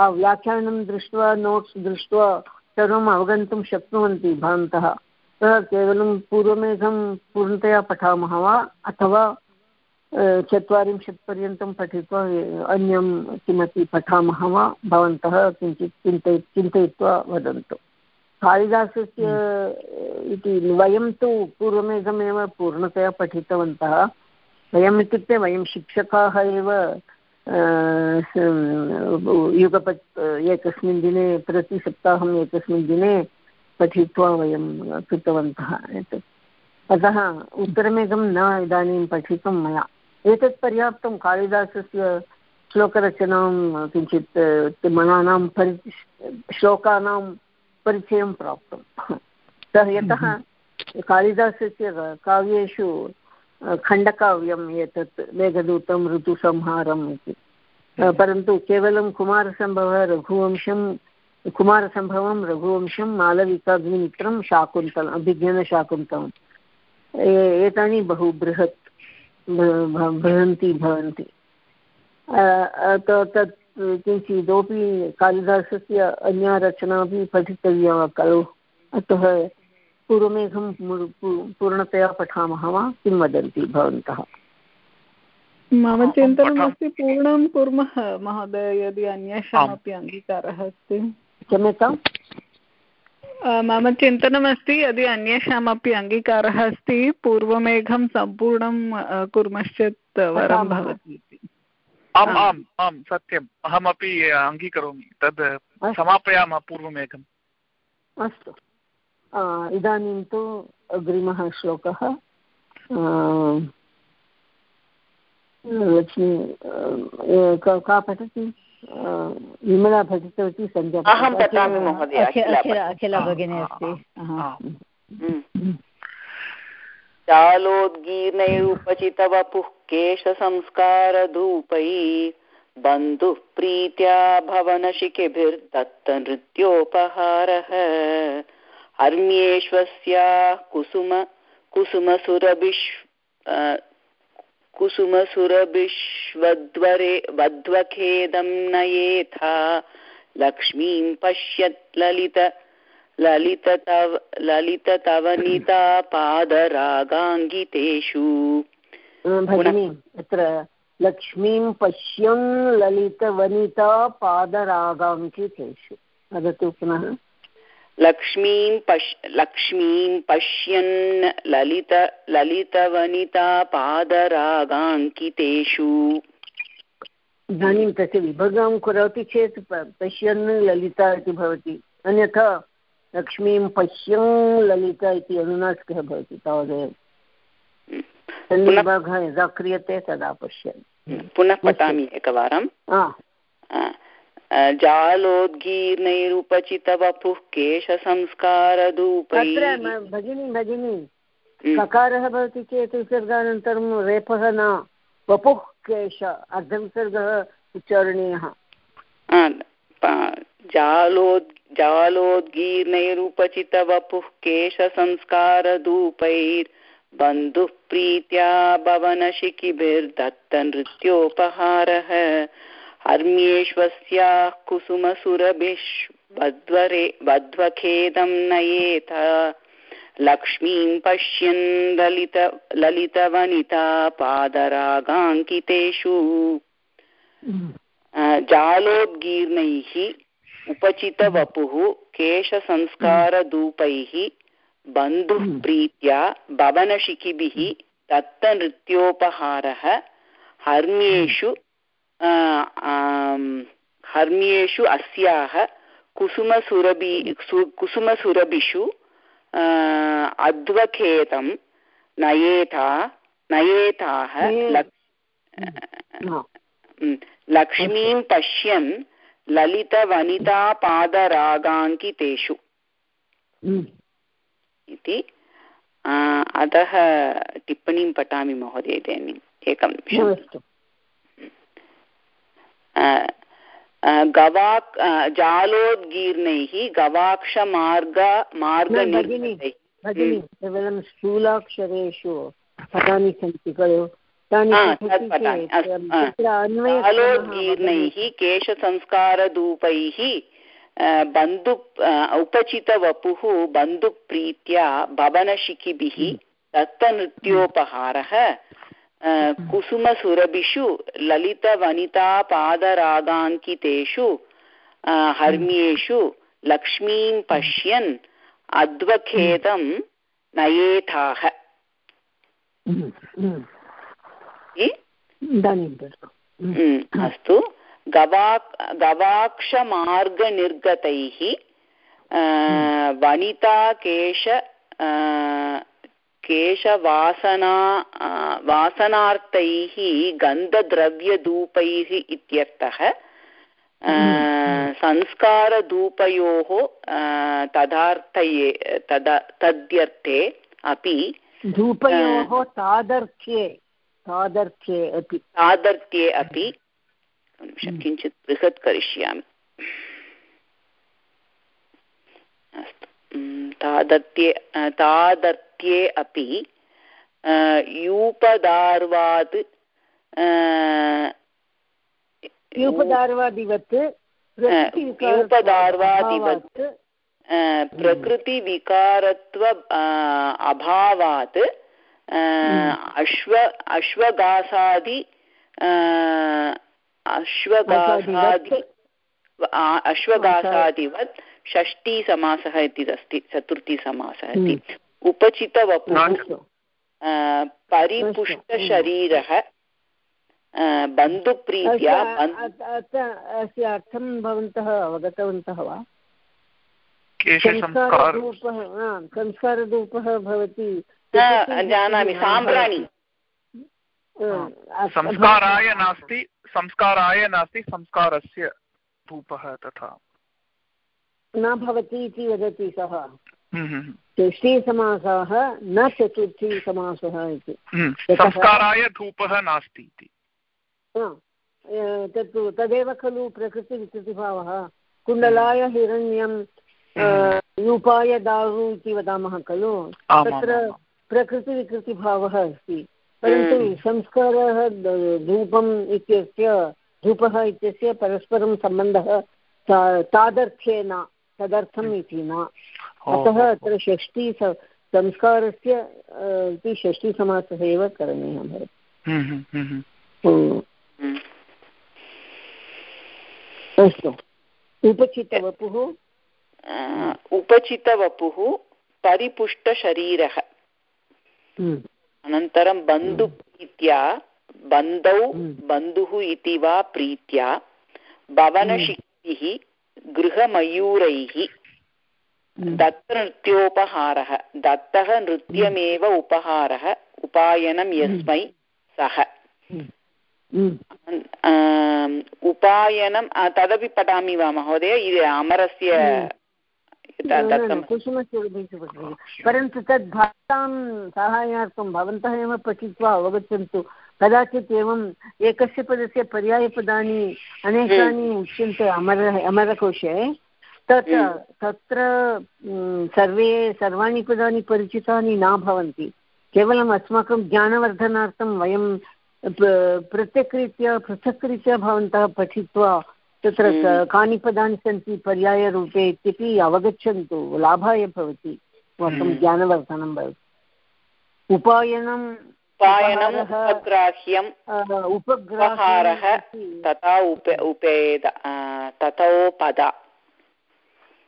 व्याख्यानं दृष्ट्वा नोट्स् दृष्ट्वा सर्वम् अवगन्तुं शक्नुवन्ति भवन्तः। तदा केवलं पूर्वमेघं पूर्णतया पठामः वा? अथवा चत्वारिंशत् पर्यन्तं पठित्वा अन्यं किमपि पठामः वा? भवन्तः किञ्चित् चिन्तय चिन्तयित्वा वदन्तु। कालिदासस्य इति वयं तु पूर्वमेघमेव पूर्णतया पठितवन्तः। वयम् इत्युक्ते वयं शिक्षकाः एव युगपत् एकस्मिन् दिने प्रतिसप्ताहम् एकस्मिन् दिने पठित्वा वयं कृतवन्तः एतत्। अतः उत्तरमेकं न इदानीं पठितं मया। एतत् पर्याप्तं कालिदासस्य श्लोकरचनां किञ्चित् मनानां परि श्लोकानां परिचयं प्राप्तं। सः यतः कालिदासस्य काव्येषु खण्डकाव्यम् एतत् मेघदूतं ऋतुसंहारम् इति। परन्तु केवलं कुमारसम्भवः रघुवंशं कुमारसम्भवं रघुवंशं मालविकाग्निमित्रं शाकुन्तलम् अभिज्ञानशाकुन्तलम्। एतानि बहु बृहत् बृहन्ति भवन्ति। तत् किञ्चिदपि कालिदासस्य अन्या रचना अपि पठितव्या खलु। अतः पूर्वमेघं पूर्णतया पठामः वा? किं वदन्ति भवन्तः? मम चिन्तनमस्ति पूर्णं कुर्मः महोदय यदि अन्येषामपि अङ्गीकारः अस्ति। क्षम्यताम्? मम चिन्तनमस्ति यदि अन्येषामपि अङ्गीकारः अस्ति पूर्वमेघं सम्पूर्णं कुर्मश्चेत् वरं भवति आम् आम्। आम् सत्यम्। अहमपि अङ्गीकरोमि। तद् समापयामः पूर्वमेघम्। अस्तु। इदानीं तु अग्रिमः श्लोकः। लक्ष्मी का पठति? विमला पठितवती सञ्जय अहं पठामि महोदय अखिला भगिनी। अस्ति। चालोद्गीर्णैरुपचितवपुः केशसंस्कारधूपै बन्धुः प्रीत्या भवनशिखिभिर्दत्तनृत्योपहारः हर्म्येष्वस्याः कुसुम कुसुमसुरभिश् कुसुमसुरभिष्वद्वरे वध्वखेदं नयेथा। लक्ष्मीं पश्यत् ललित ललिततव ललिततवनिता पादरागाङ्गितेषु अत्र लक्ष्मीं पश्यन् ललितवनिता पादरागाङ्कितेषु वदतु पुनः। लक्ष्मीं पश् लक्ष्मीं पश्यन् ललित ललितवनिता पादरागाङ्कितेषु इदानीं तस्य विभगां करोति चेत् पश्यन् ललिता इति भवति। अन्यथा लक्ष्मीं पश्यन् ललिता इति अनुनासिकः भवति तावदेव। सन्निभागः यदा क्रियते तदा पश्यन्। पुनः पठामि एकवारं। जालोद्गीर्णैरुपचितवपुः केशसंस्कारधूपैः भगिनी भगिनी ककारः भवति चेत् विसर्गानन्तरं रेफः न वपुः केश अर्धविसर्गः उच्चारणीयः। जालोद् जालोद्गीर्णैरुपचितवपुः केशसंस्कारधूपैर्बन्धुः प्रीत्या भवनशिखिभिर्दत्तनृत्योपहारः। हर्म्येष्वस्याः कुसुमसुरभिष्वध्वरे वध्वखेदं नयेथ लक्ष्मीं पश्यन् ललित ललितवनिता पादरागाङ्कितेषु। जालोद्गीर्णैः उपचितवपुः केशसंस्कारधूपैः बन्धुः प्रीत्या भवनशिखिभिः दत्तनृत्योपहारः हर्म्येषु हर्म्येषु अस्याः कुसुमसुरभि कुसुमसुरभिषु अध्वखेतं नयेथा नयेताः लक्ष्मीं पश्यन् ललितवनितापादरागाङ्कितेषु। इति अतः टिप्पणीं पठामि महोदय इदानीम् एकं निमिषम्। गवाक् जालोद्गीर्णैः गवाक्षमार्ग मार्गनिर्मितैः केवलं स्थूलाक्षरेषु पदानि सन्ति खलु? जालोद्गीर्णैः केशसंस्कारधूपैः बन्धु उपचितवपुः बन्धुप्रीत्या भवनशिखिभिः दत्तनृत्योपहारः। कुसुमसुरभिषु ललितवनितापादरागाङ्कितेषु हर्म्येषु लक्ष्मीं पश्यन् अध्वखेदं नयेथाः अस्तु। गवा गवाक्षमार्गनिर्गतैः वनिता केश केशवासना वासनार्थैः गन्धद्रव्यधूपैः इत्यर्थः संस्कारधूपयोः तदार्थये तदा तद्यर्थे अपि धूपयोः तादर्थ्ये तादर्थ्ये अपि। तादर्थ्ये अपि किञ्चित् बृहत् करिष्यामि। अस्तु। तादत्ये तादत्ये अपि यूपदार्वात् यूपदार्वादिवत् यूपदार्वादिवत् प्रकृतिविकारत्व अभावात् अश्व अश्वगासादि अश्वगासादि अश्वगासादिवत् षष्टिसमासः इति अस्ति चतुर्थीसमासः इति। हम्म। उपचितवपुः परिपुष्टशरीरः बन्धुप्रीत्या अस्य अर्थं भवन्तः अवगतवन्तः वा? संस्काररूपः भवति। जानामि साम्राणि। संस्काराय नास्ति संस्काराय नास्ति संस्कारस्य धूपः तथा। न भवति इति वदति सः। हम्म, हम्म, हम्म। न चतुर्थीसमासः इति। संस्काराय धूपः नास्ति इति। तत्तु तदेव खलु प्रकृतिविकृतिभावः। कुण्डलाय हिरण्यं रूपाय दारु इति वदामः खलु। तत्र प्रकृतिविकृतिभावः अस्ति। परन्तु संस्कारः धूपम् इत्यस्य धूपः इत्यस्य परस्परं सम्बन्धः तादर्थ्येन तदर्थम् इति न। अतः अत्र षष्ठी संस्कारस्य इति षष्ठीसमासः एव करणीयः भवति। हम्म, हम्म, हम्म, अस्तु। उपचितवपुः? उपचितवपुः परिपुष्टशरीरः। अनन्तरं बन्धुप्रीत्या बन्धौ बन्धुः इति वा प्रीत्या भवनशिक्तिः गृहमयूरैः हम्म। दत्तनृत्योपहारः। दत्तः नृत्यमेव उपहारः। उपायनं यस्मै सः। उपायनं तदपि पठामि वा महोदय? इति अमरस्य परन्तु तद् भाषां साहाय्यार्थं भवन्तः एव पठित्वा अवगच्छन्तु। कदाचित् एवम् एकस्य पदस्य पर्यायपदानि अनेकानि। उच्यन्ते अमर अमरकोशे। तत्। तत्र सर्वे सर्वाणि पदानि परिचितानि न भवन्ति। केवलम् अस्माकं ज्ञानवर्धनार्थं वयं पृथक्रीत्या पृथक्रीत्या भवन्तः पठित्वा तत्र। कानि पदानि सन्ति पर्यायरूपे इत्यपि अवगच्छन्तु लाभाय भवति अस्माकं ज्ञानवर्धनं भवति। उपायनं उपग्राह्यम् उपहारः तथा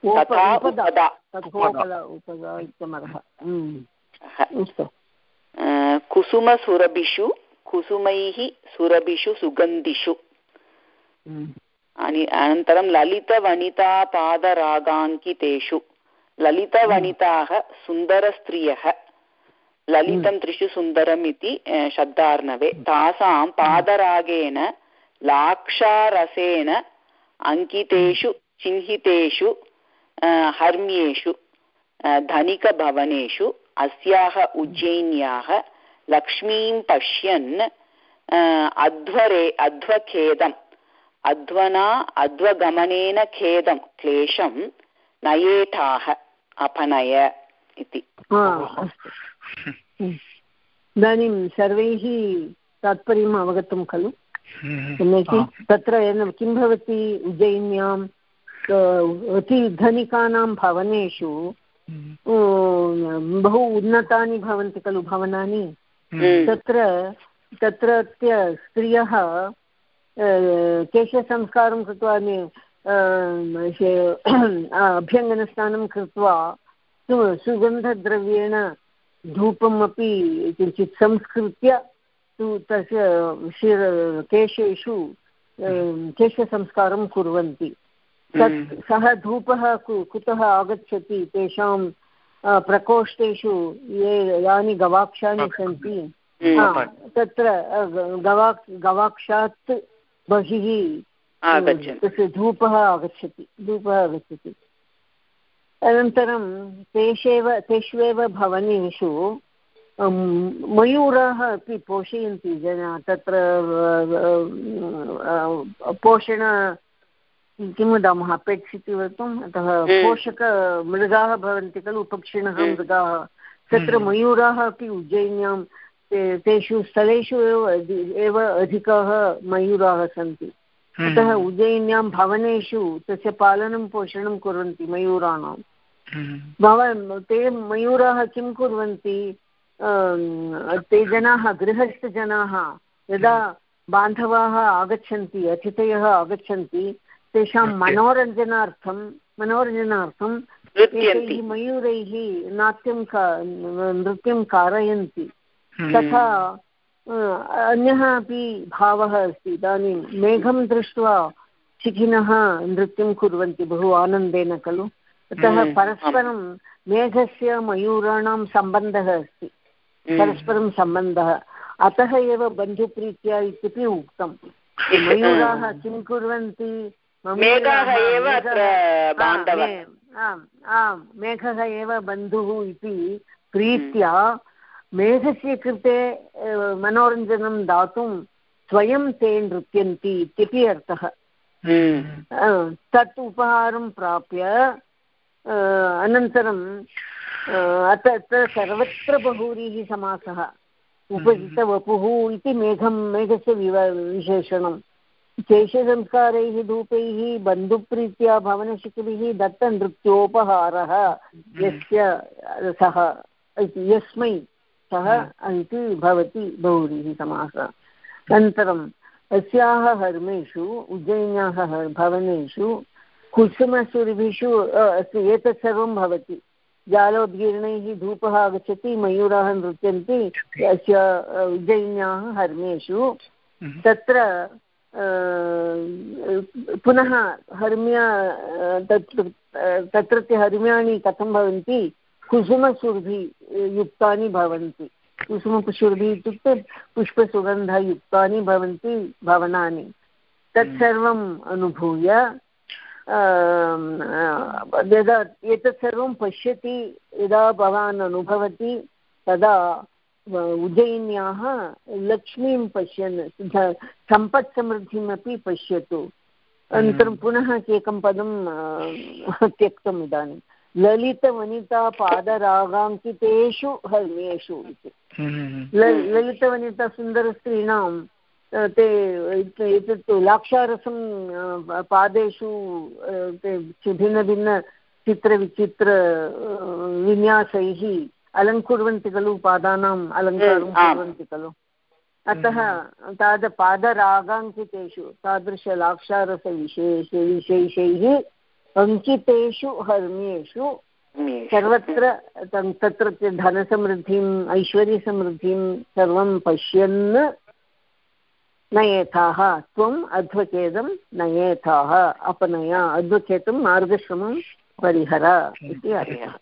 उप उपेद तथो पद कुसुमसुरभिषु कुसुमैः सुरभिषु सुगन्धिषु। अनन्तरं ललितवनितापादरागाङ्कितेषु। ललितवनिताः सुन्दरस्त्रियः। ललितं हम्म। त्रिषु सुन्दरम् इति शब्दार्णवे। तासां पादरागेन लाक्षारसेन अङ्कितेषु चिह्नितेषु हर्म्येषु धनिकभवनेषु अस्याः उज्जयिन्याः लक्ष्मीं पश्यन् अध्वरे अध्वखेदम् अध्वना अध्वगमनेन खेदं क्लेशं नयेठाः अपनय इति इदानीं सर्वैः तात्पर्यम् अवगतं खलु तत्र किं भवति उज्जयिन्याम् अतिधनिकानां भवनेषु बहु उन्नतानि भवन्ति खलु भवनानि। तत्र तत्रत्य स्त्रियः केशसंस्कारं कृत्वा अभ्यङ्गनस्नानं कृत्वा सुगन्धद्रव्येण धूपम् अपि किञ्चित् संस्कृत्य तु तस्य शिर केशेषु केशसंस्कारं कुर्वन्ति। तत् सः धूपः कुतः आगच्छति तेषां प्रकोष्ठेषु ये यानि गवाक्षानि सन्ति तत्र गवाक् गवाक्षात् बहिः तस्य धूपः आगच्छति धूपः आगच्छति अनन्तरं तेषेव तेष्वेव भवनेषु मयूराः अपि पोषयन्ति जनाः तत्र पोषण किं वदामः पेट्स् इति वक्तुम् अतः हम्म। पोषकमृगाः भवन्ति खलु? पक्षिणः हम्म। मृगाः। तत्र हम्म। मयूराः अपि उज्जयिन्यां ते तेषु स्थलेषु एव एव अधिकाः मयूराः सन्ति। अतः उज्जयिन्यां भवनेषु तस्य पालनं पोषणं कुर्वन्ति मयूराणां। भवान् ते मयूराः किं कुर्वन्ति? ते जनाः गृहस्थजनाः यदा बान्धवाः आगच्छन्ति अतिथयः आगच्छन्ति तेषां मनोरञ्जनार्थं मनोरञ्जनार्थं एतैः मयूरैः नाट्यं नृत्यं कारयन्ति। हम्म। तथा अन्यः अपि भावः अस्ति। इदानीं मेघं दृष्ट्वा शिखिनः नृत्यं कुर्वन्ति बहु आनन्देन खलु। अतः हम्म। परस्परं मेघस्य मयूराणां सम्बन्धः अस्ति। हम्म। परस्परं सम्बन्धः। अतः एव बन्धुप्रीत्या इत्यपि उक्तं। मयूराः किं कुर्वन्ति? मेघाः एव अत्र आम् आम् मेघः एव बन्धुः इति प्रीत्या मेघस्य कृते मनोरञ्जनं दातुं स्वयं ते नृत्यन्ति इत्यपि अर्थः। हम्म। तत् उपहारं प्राप्य अनन्तरं अत्र सर्वत्र बहुव्रीः समासः। उपजितवपुः इति मेघं मेघस्य विव विशेषणं शेषसंस्कारैः धूपैः बन्धुप्रीत्या भवनशिखिभिः दत्तनृत्योपहारः। यस्य सः इति यस्मै सः इति भवति बहुव्रीः समासः। अनन्तरम् अस्याः हर्मेषु उज्जयिन्याः भवनेषु कुसुमसुरभिषु अस्ति एतत् सर्वं भवति। जालोद्गीर्णैः धूपः आगच्छति मयूराः नृत्यन्ति अस्य उज्जयिन्याः हर्मेषु। हम्म। तत्र पुनः हर्म्या तत्र तत्रत्य हर्म्याणि कथं भवन्ति? कुसुमसुर्भि युक्तानि भवन्ति। कुसुमसुर्भि इत्युक्ते पुष्पसुगन्धयुक्तानि भवन्ति भवनानि। तत्सर्वम् अनुभूय यदा एतत् सर्वं पश्यति यदा भवान् अनुभवति तदा उज्जयिन्याः लक्ष्मीं पश्यन् सम्पत् समृद्धिमपि पश्यतु। अनन्तरं पुनः एकं पदं त्यक्तम् इदानीं। ललितवनितापादरागाङ्कितेषु हर्म्येषु इति। ललितवनिता सुन्दरस्त्रीणां ते एतत् लाक्षारसं पादेषु ते भिन्नभिन्नचित्रविचित्र विन्यासैः अलङ्कुर्वन्ति खलु पादानाम् अलङ्कारं कुर्वन्ति खलु। अतः ताद पादरागाङ्कितेषु तादृशलाक्षारसविशेष विशेषैः अङ्कितेषु हर्म्येषु सर्वत्र तत्र धनसमृद्धिम् ऐश्वर्यसमृद्धिं सर्वं पश्यन् नयेथाः। त्वम् अध्वचेदं नयेथाः। अपनय। अध्वचेतं मार्गश्रमं परिहर इति अर्थः।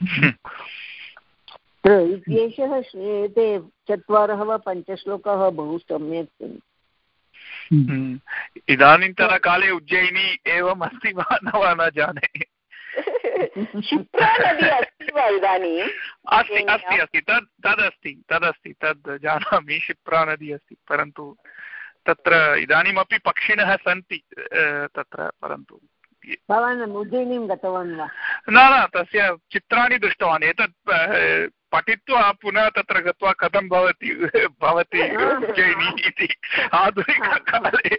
(laughs) एषः एते चत्वारः वा पञ्चश्लोकाः बहु सम्यक् सन्ति। हम्म। इदानीन्तनकाले उज्जयिनी एवम् अस्ति वा न वा न जाने। (laughs) अस्ति अस्ति अस्ति तद् तदस्ति तदस्ति। तद् जानामि क्षिप्रा नदी अस्ति। परन्तु तत्र इदानीमपि पक्षिणः सन्ति तत्र परन्तु। भवान् उज्जयिनीं गतवान् वा? न न तस्य चित्राणि दृष्टवान्। एतत् पठित्वा पुनः तत्र गत्वा कथं भवति भवति उज्जयिनी इति आधुनिककाले।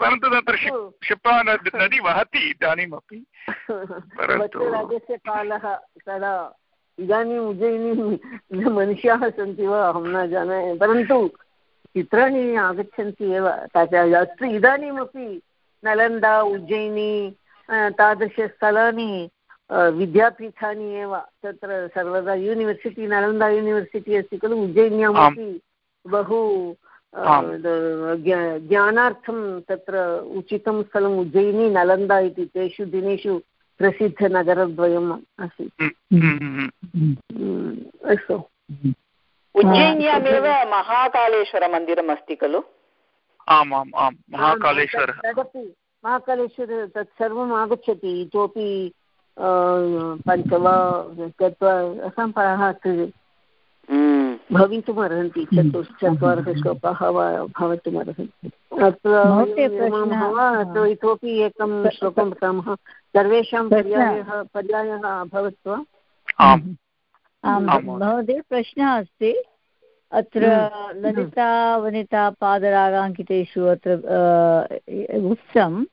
परन्तु तत्र क्षिप्रा नदी वहति इदानीमपि। परन्तु कालः तदा इदानीम् उज्जयिनी मनुष्याः सन्ति वा अहं न जानामि। परन्तु चित्राणि आगच्छन्ति एव। अत्र इदानीमपि नलन्दा उज्जयिनी तादृशस्थलानि विद्यापीठानि एव तत्र सर्वदा यूनिवर्सिटि नलन्दा यूनिवर्सिटि अस्ति खलु उज्जयिन्यामपि बहु ज्ञा- ज्ञानार्थं तत्र उचितं स्थलम् उज्जयिनी नलन्दा इति तेषु दिनेषु प्रसिद्धनगरद्वयम् आसीत्। हम्म, हम्म, हम्म। हम्म, अस्तु। उज्जयिन्यामेव महाकालेश्वरमन्दिरम् अस्ति खलु? आम् आम् आम् महाकालेश्वरः। तदपि महाकालेश्वर तत्सर्वम् आगच्छति इतोपि पञ्च वा असम्परः हम्म। भवितुमर्हन्ति चतुश्चत्वारः श्लोकाः वा भवितुमर्हन्ति। अत्र अत्र इतोपि एकं श्लोकं पठामः सर्वेषां पर्यायः पर्यायः अभवत् वा? महोदय। प्रश्नः अस्ति। अत्र ललिता वनिता पादरागाङ्कितेषु अत्र उक्तं।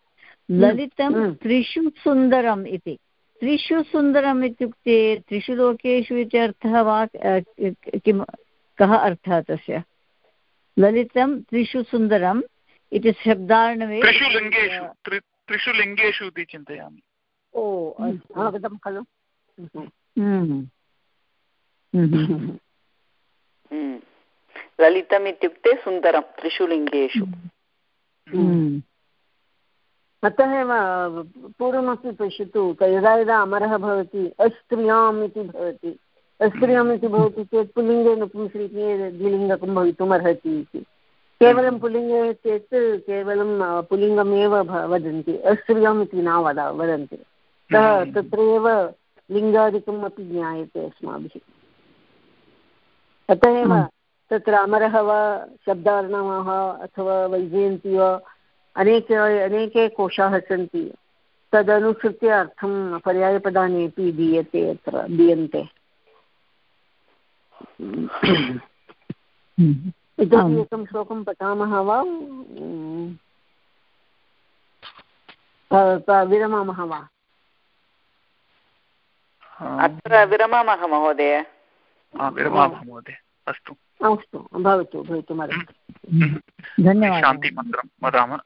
ललितं। त्रिषु सुन्दरम् इति त्रिषु सुन्दरम् इत्युक्ते त्रिषु लोकेषु इति अर्थः वा किं कः अर्थः तस्य ललितं त्रिषु सुन्दरम् इति शब्दार्णवे त्रिषु लिङ्गेषु त्रिषु लिङ्गेषु इति चिन्तयामि ओ अवगतं खलु हम्म। हम्म। हम्म। ललितम् इत्युक्ते सुन्दरं त्रिषु लिङ्गेषु हम्म। अतः एव पूर्वमपि पश्यतु यदा यदा अमरः भवति अस्त्रियाम् इति भवति। अस्त्रियाम् इति भवति चेत् पुल्लिङ्गे नपुंसलिङ्गे द्विलिङ्गकं भवितुमर्हति इति। केवलं पुल्लिङ्गे चेत् केवलं पुल्लिङ्गमेव वदन्ति। अस्त्रियाम् इति न वद वदन्ति। अतः तत्र एव लिङ्गादिकम् अपि ज्ञायते अस्माभिः। अतः एव तत्र अमरः वा शब्दार्णवः अथवा वैजयन्ती वा अनेके अनेके कोशाः सन्ति। तदनुसृत्य अर्थं पर्यायपदानि अपि दीयते अत्र दीयन्ते। इतोपि एकं श्लोकं पठामः वा? विरमामः वा? अत्र विरमामः महोदय। विरमामः महोदय। अस्तु। अस्तु भवतु भवितुमर्हति (laughs) धन्यवादः। शान्तिमन्त्रं वदामः।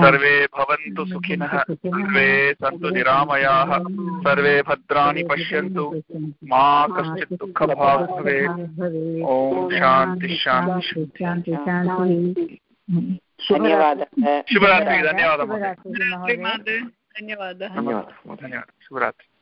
सर्वे भवन्तु सुखिनः सर्वे सन्तु निरामयाः सर्वे भद्राणि पश्यन्तु। मा कश्चित् दुःखभाग् भवेत्। ॐ शान्ति शान्ति शान्ति। धन्यवादः। शुभरात्रिः धन्यवादः धन्यवादः धन्यवादः। शुभरात्रिः।